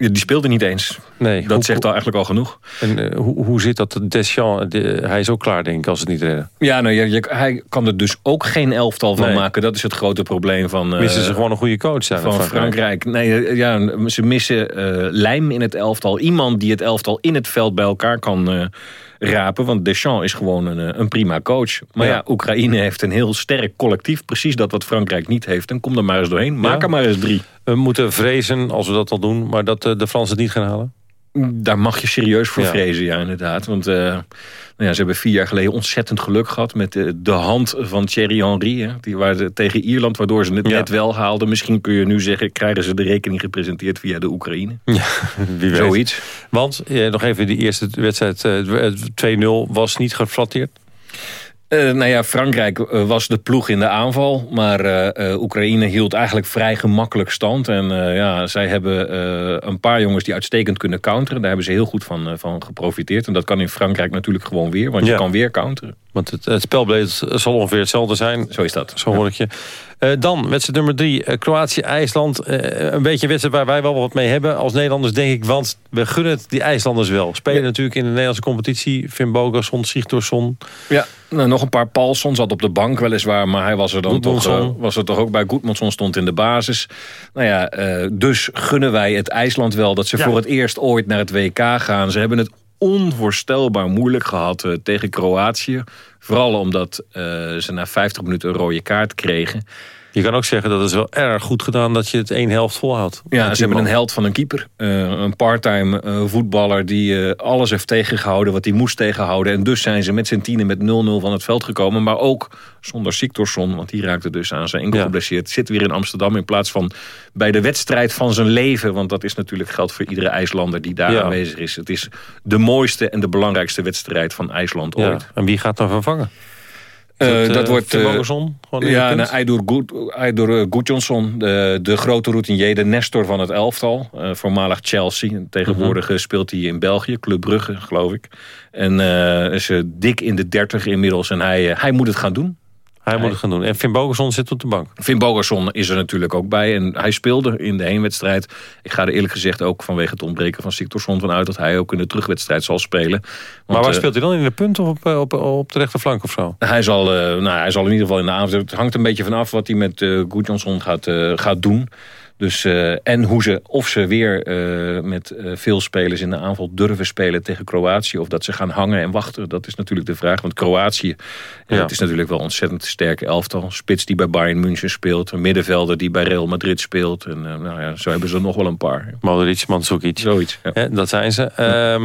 die speelde niet eens. Nee, dat zegt al eigenlijk al genoeg. En uh, hoe, hoe zit dat? Deschamps, de, hij is ook klaar denk ik als het niet redden. Ja, nou, je, je, hij kan er dus ook geen elftal van Nee. maken. Dat is het grote probleem van... eh, Missen ze gewoon een goede coach zijn van Frankrijk. Nee, eh, ja, ze missen eh, lijm in het elftal. Iemand die het elftal in het veld bij elkaar kan eh, rapen. Want Deschamps is gewoon een, eh, een prima coach. Maar ja. Ja. Oekraïne heeft een heel sterk collectief. Precies dat wat Frankrijk niet heeft. En kom er maar eens doorheen. Maak Ja. er maar eens drie. We moeten vrezen, als we dat al doen, maar dat eh, de Fransen het niet gaan halen. Daar mag je serieus voor Ja. vrezen, ja, inderdaad. Want eh, nou ja, ze hebben vier jaar geleden ontzettend geluk gehad... met de, de hand van Thierry Henry. Hè, die waren tegen Ierland, waardoor ze het Ja. net wel haalden. Misschien kun je nu zeggen, krijgen ze de rekening gepresenteerd via de Oekraïne. Ja, wie weet. Zoiets. Want, eh, nog even die eerste wedstrijd, eh, 2-0 was niet geflatteerd. Eh, nou ja, Frankrijk eh, was de ploeg in de aanval. Maar eh, Oekraïne hield eigenlijk vrij gemakkelijk stand. En ja, zij hebben een paar jongens die uitstekend kunnen counteren. Daar hebben ze heel goed van, van geprofiteerd. En dat kan in Frankrijk natuurlijk gewoon weer. Want je kan weer counteren. Want het, het spelbeleid zal ongeveer hetzelfde zijn. Zo is dat. Zo hoor ik je. Eh, dan, wedstrijd nummer drie. eh, Kroatië-IJsland. Eh, een beetje een wedstrijd waar wij wel wat mee hebben. Als Nederlanders denk ik, want we gunnen het die IJslanders wel. Spelen natuurlijk in de Nederlandse competitie. Finn Bogason, Sigthorsson. Ja, nou, nog een paar. Paulson zat op de bank weliswaar, maar hij was er dan toch, Goedmanson. was er toch ook bij. Goedmanson stond in de basis. Nou ja, dus gunnen wij het IJsland wel dat ze Ja. voor het eerst ooit naar het WK gaan. Ze hebben het onvoorstelbaar moeilijk gehad eh, tegen Kroatië. Vooral omdat eh, ze na 50 minuten een rode kaart kregen. Je kan ook zeggen dat het is wel erg goed gedaan dat je het één helft volhoudt. Ja, ze hebben een held van een keeper. Eh, een parttime eh, voetballer die eh, alles heeft tegengehouden wat hij moest tegenhouden. En dus zijn ze met zijn tienen met 0-0 van het veld gekomen. Maar ook zonder Siktorsson, want die raakte dus aan zijn enkel Ja. geblesseerd. Zit weer in Amsterdam in plaats van bij de wedstrijd van zijn leven. Want dat is natuurlijk geldt voor iedere IJslander die daar Ja. aanwezig is. Het is de mooiste en de belangrijkste wedstrijd van IJsland. Ja. ooit. En wie gaat dan vervangen? Is dat eh, wordt eh? Gewoon ja? Eidur, Good, Eidur Gudjonsson, de, de grote routinier, de nestor van het elftal. voormalig Chelsea. En Tegenwoordig Mhm. speelt hij in België, Club Brugge, geloof ik. En is dik in de dertig inmiddels. En hij, hij moet het gaan doen. Hij moet het gaan doen. En Finn Bogason zit op de bank. Finn Bogason is er natuurlijk ook bij. En hij speelde in de heenwedstrijd. Ik ga er eerlijk gezegd ook vanwege het ontbreken van Siktorsson van uit... dat hij ook in de terugwedstrijd zal spelen. maar waar eh, speelt hij dan? In de punt of op, eh, op, op de rechterflank of zo? Hij zal, eh, nou, hij zal in ieder geval in de avond... Het hangt een beetje vanaf wat hij met uh, Goodjohnson gaat, gaat doen. Dus, eh, en hoe ze, of ze weer eh, met eh, veel spelers in de aanval durven spelen tegen Kroatië. Of dat ze gaan hangen en wachten. Dat is natuurlijk de vraag. Want Kroatië, ja. Ja. het is natuurlijk wel een ontzettend sterke elftal. Spits die bij Bayern München speelt. Een middenvelder die bij Real Madrid speelt. En nou ja, zo hebben ze er nog wel een paar. Modric, Mandzukic. Zoiets, ja. Hè, dat zijn ze. Eh,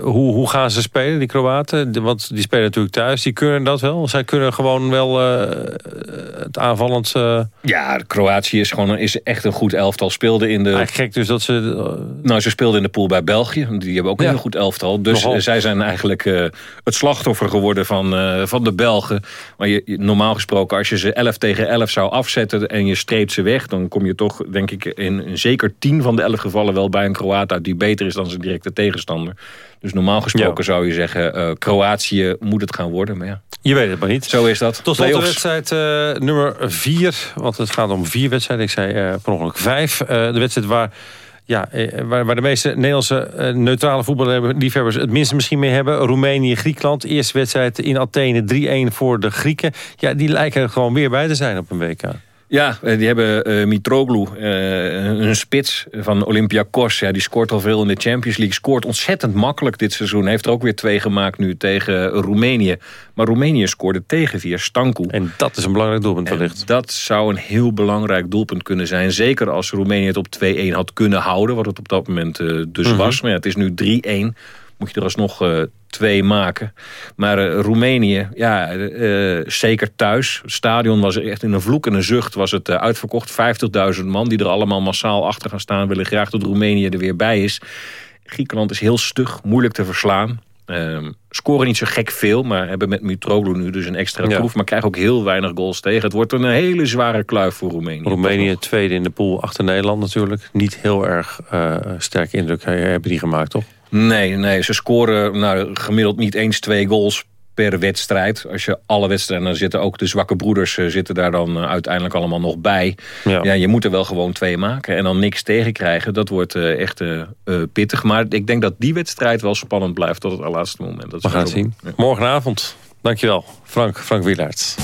hoe, hoe gaan ze spelen, die Kroaten? De- Want die spelen natuurlijk thuis. Die kunnen dat wel. Zij kunnen gewoon wel eh, het aanvallend... eh, Ja, Kroatië is gewoon is echt een goed elftal. Speelde in de... Eigenlijk gek dus dat ze... Nou, ze speelden in de pool bij België. Die hebben ook een heel goed elftal. Dus Nogal. eh, zij zijn eigenlijk eh, het slachtoffer geworden van, eh, van de Belgen. Maar je, je- normaal gesproken, als je ze 11 tegen 11 zou afzetten... en je streept ze weg, dan kom je toch, denk ik... in, in zeker 10 van de 11 gevallen wel bij een Kroaat uit... die beter is dan zijn directe tegenstander. Dus normaal gesproken zou je zeggen... eh, Kroatië moet het gaan worden, maar ja. Je weet het maar niet. Zo is dat. Tot slot de wedstrijd eh, nummer 4. Want het gaat om vier wedstrijden. Ik zei eh per ongeluk vijf. De wedstrijd waar, ja, waar, waar de meeste Nederlandse neutrale voetballiefhebbers het minste misschien mee hebben. Roemenië, Griekenland. Eerste wedstrijd in Athene 3-1 voor de Grieken. Ja, die lijken er gewoon weer bij te zijn op een WK. Ja, eh, die hebben eh Mitroglou, eh, een spits van Olympiakos. Ja, die scoort al veel in de Champions League. Scoort ontzettend makkelijk dit seizoen. Heeft er ook weer twee gemaakt nu tegen Roemenië. Maar Roemenië scoorde tegen via Stanku. En dat is een belangrijk doelpunt wellicht. Dat zou een heel belangrijk doelpunt kunnen zijn. Zeker als Roemenië het op 2-1 had kunnen houden. Wat het op dat moment dus Mhm. was. Maar ja, het is nu 3-1. Moet je er alsnog eh twee maken. Maar eh, Roemenië, ja, eh, zeker thuis. Het stadion was echt in een vloek en een zucht was het uitverkocht. 50.000 man die er allemaal massaal achter gaan staan. Willen graag dat Roemenië er weer bij is. Griekenland is heel stug, moeilijk te verslaan. Ehm, scoren niet zo gek veel, maar hebben met Mitroglou nu dus een extra Ja. proef. Maar krijgen ook heel weinig goals tegen. Het wordt een hele zware kluif voor Roemenië. Roemenië tweede in de pool achter Nederland natuurlijk. Niet heel erg sterke indruk hebben die gemaakt, toch? Nee, nee, ze scoren nou, gemiddeld niet eens twee goals per wedstrijd. Als je alle wedstrijden, dan zitten ook de zwakke broeders... eh, zitten daar dan eh, uiteindelijk allemaal nog bij. Ja. je moet er wel gewoon twee maken. En dan niks tegenkrijgen, dat wordt eh, echt pittig. Maar ik denk dat die wedstrijd wel spannend blijft tot het allerlaatste moment. Dat We gaan het zien. Morgenavond. Dankjewel, Frank, Frank Wielaerts.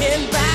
Money can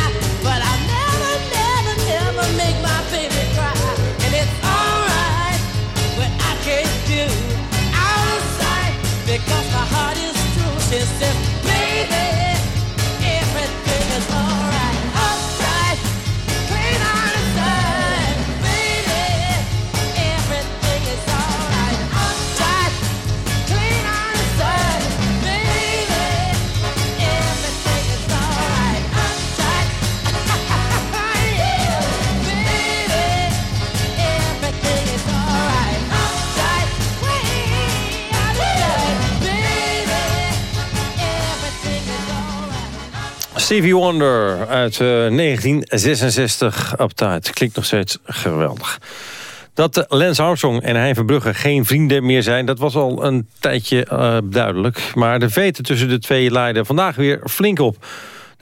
Stevie Wonder uit eh, 1966. Uptight. Klinkt nog steeds geweldig. Dat eh, Lance Armstrong en Hein Verbrugge geen vrienden meer zijn... dat was al een tijdje eh, duidelijk. Maar de veten tussen de twee leiden vandaag weer flink op.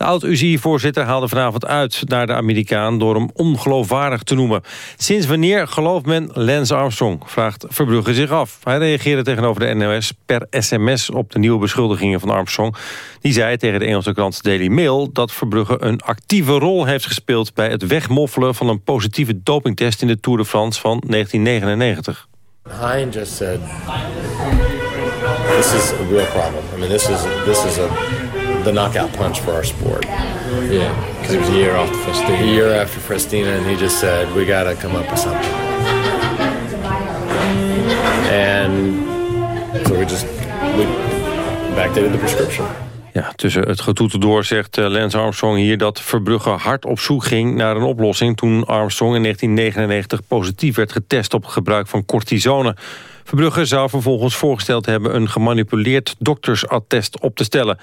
De oud-UCI-voorzitter haalde vanavond uit naar de Amerikaan... door hem ongeloofwaardig te noemen. Sinds wanneer gelooft men Lance Armstrong? Vraagt Verbrugge zich af. Hij reageerde tegenover de NOS per sms op de nieuwe beschuldigingen van Armstrong. Die zei tegen de Engelse krant Daily Mail... dat Verbrugge een actieve rol heeft gespeeld... bij het wegmoffelen van een positieve dopingtest... in de Tour de France van 1999. Hein just said, "This is a real problem. I mean, this is this is a the knockout punch for our sport." Yeah, because it was a year after Festina. A year after Festina, and he just said, "We got to come up with something." And so we just we backdated the prescription. Ja, tussen het getoeter door zegt eh, Lance Armstrong hier... dat Verbrugge hard op zoek ging naar een oplossing... toen Armstrong in 1999 positief werd getest op het gebruik van cortisone. Verbrugge zou vervolgens voorgesteld hebben... een gemanipuleerd doktersattest op te stellen.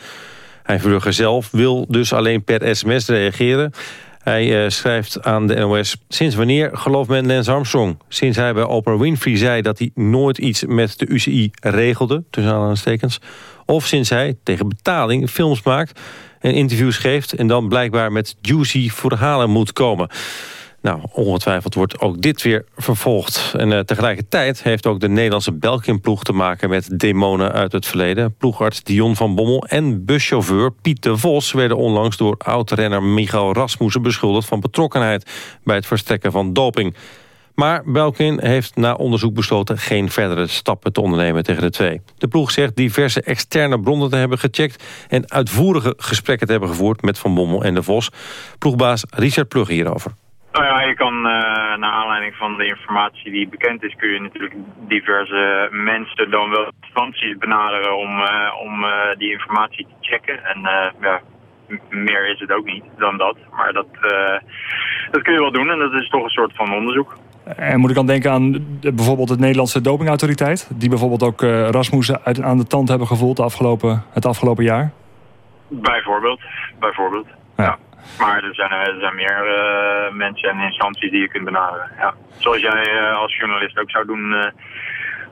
Hij Verbrugge zelf wil dus alleen per sms reageren... Hij eh, schrijft aan de NOS... Sinds wanneer gelooft men Lance Armstrong? Sinds hij bij Oprah Winfrey zei dat hij nooit iets met de UCI regelde... tussen aanhalingstekens. Of sinds hij tegen betaling films maakt en interviews geeft... en dan blijkbaar met juicy verhalen moet komen. Nou, ongetwijfeld wordt ook dit weer vervolgd. En eh, tegelijkertijd heeft ook de Nederlandse Belkin-ploeg te maken met demonen uit het verleden. Ploegarts Dion van Bommel en buschauffeur Piet de Vos... werden onlangs door oud-renner Michael Rasmussen beschuldigd van betrokkenheid... bij het verstrekken van doping. Maar Belkin heeft na onderzoek besloten geen verdere stappen te ondernemen tegen de twee. De ploeg zegt diverse externe bronnen te hebben gecheckt... en uitvoerige gesprekken te hebben gevoerd met Van Bommel en De Vos. Ploegbaas Richard Plug hierover. Nou ja, je kan uh, naar aanleiding van de informatie die bekend is... kun je natuurlijk diverse mensen dan wel instanties benaderen om, uh, om uh, die informatie te checken. En ja, meer is het ook niet dan dat. Maar dat, dat kun je wel doen en dat is toch een soort van onderzoek. En moet ik dan denken aan bijvoorbeeld de Nederlandse dopingautoriteit... die bijvoorbeeld ook Rasmussen uit, aan de tand hebben gevoeld de afgelopen, het afgelopen jaar? Bijvoorbeeld, bijvoorbeeld, ja. ja. Maar er zijn, er meer uh, mensen en instanties die je kunt benaderen. Ja. Zoals jij uh, als journalist ook zou doen uh,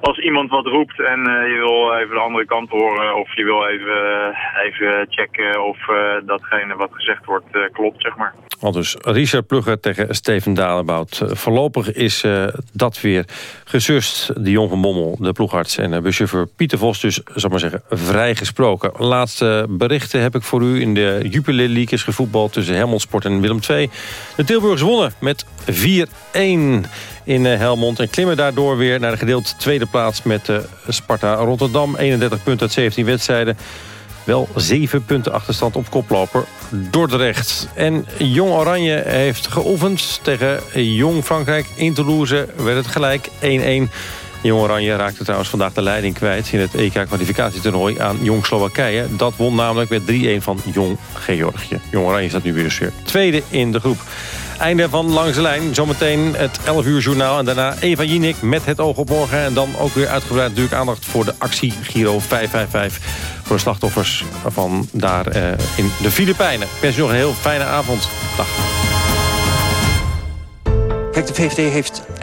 als iemand wat roept en je wil even de andere kant horen... of je wil even, even checken of datgene wat gezegd wordt klopt, zeg maar. Al dus Richard Plugger tegen Steven Dalebout. Voorlopig is uh, dat weer gesust. Dion van Bommel, de ploegarts en uh, buschauffeur Pieter Vos... dus, zal maar zeggen, vrijgesproken. Laatste berichten heb ik voor u. In de Jupiler League is gevoetbald tussen Helmond Sport en Willem II. De Tilburgers wonnen met 4-1 in Helmond... en klimmen daardoor weer naar de gedeeld tweede plaats... met Sparta Rotterdam. 31 punten uit 17 wedstrijden. Wel 7 punten achterstand op koploper Dordrecht. En Jong Oranje heeft geoefend tegen Jong Frankrijk. In Toulouse werd het gelijk 1-1. Jong Oranje raakte trouwens vandaag de leiding kwijt... in het EK-kwalificatietoernooi aan Jong Slowakije. Dat won namelijk met 3-1 van Jong Georgië. Jong Oranje staat nu weer weer tweede in de groep. Einde van Langs de Lijn. Zometeen het 11 uur journaal. En daarna Eva Jinek met het oog op morgen. En dan ook weer uitgebreid natuurlijk aandacht voor de actie Giro 555 voor de slachtoffers van daar uh, in de Filipijnen. Ik wens je nog een heel fijne avond. Dag. Kijk, de VVD heeft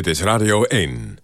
Dit is Radio 1.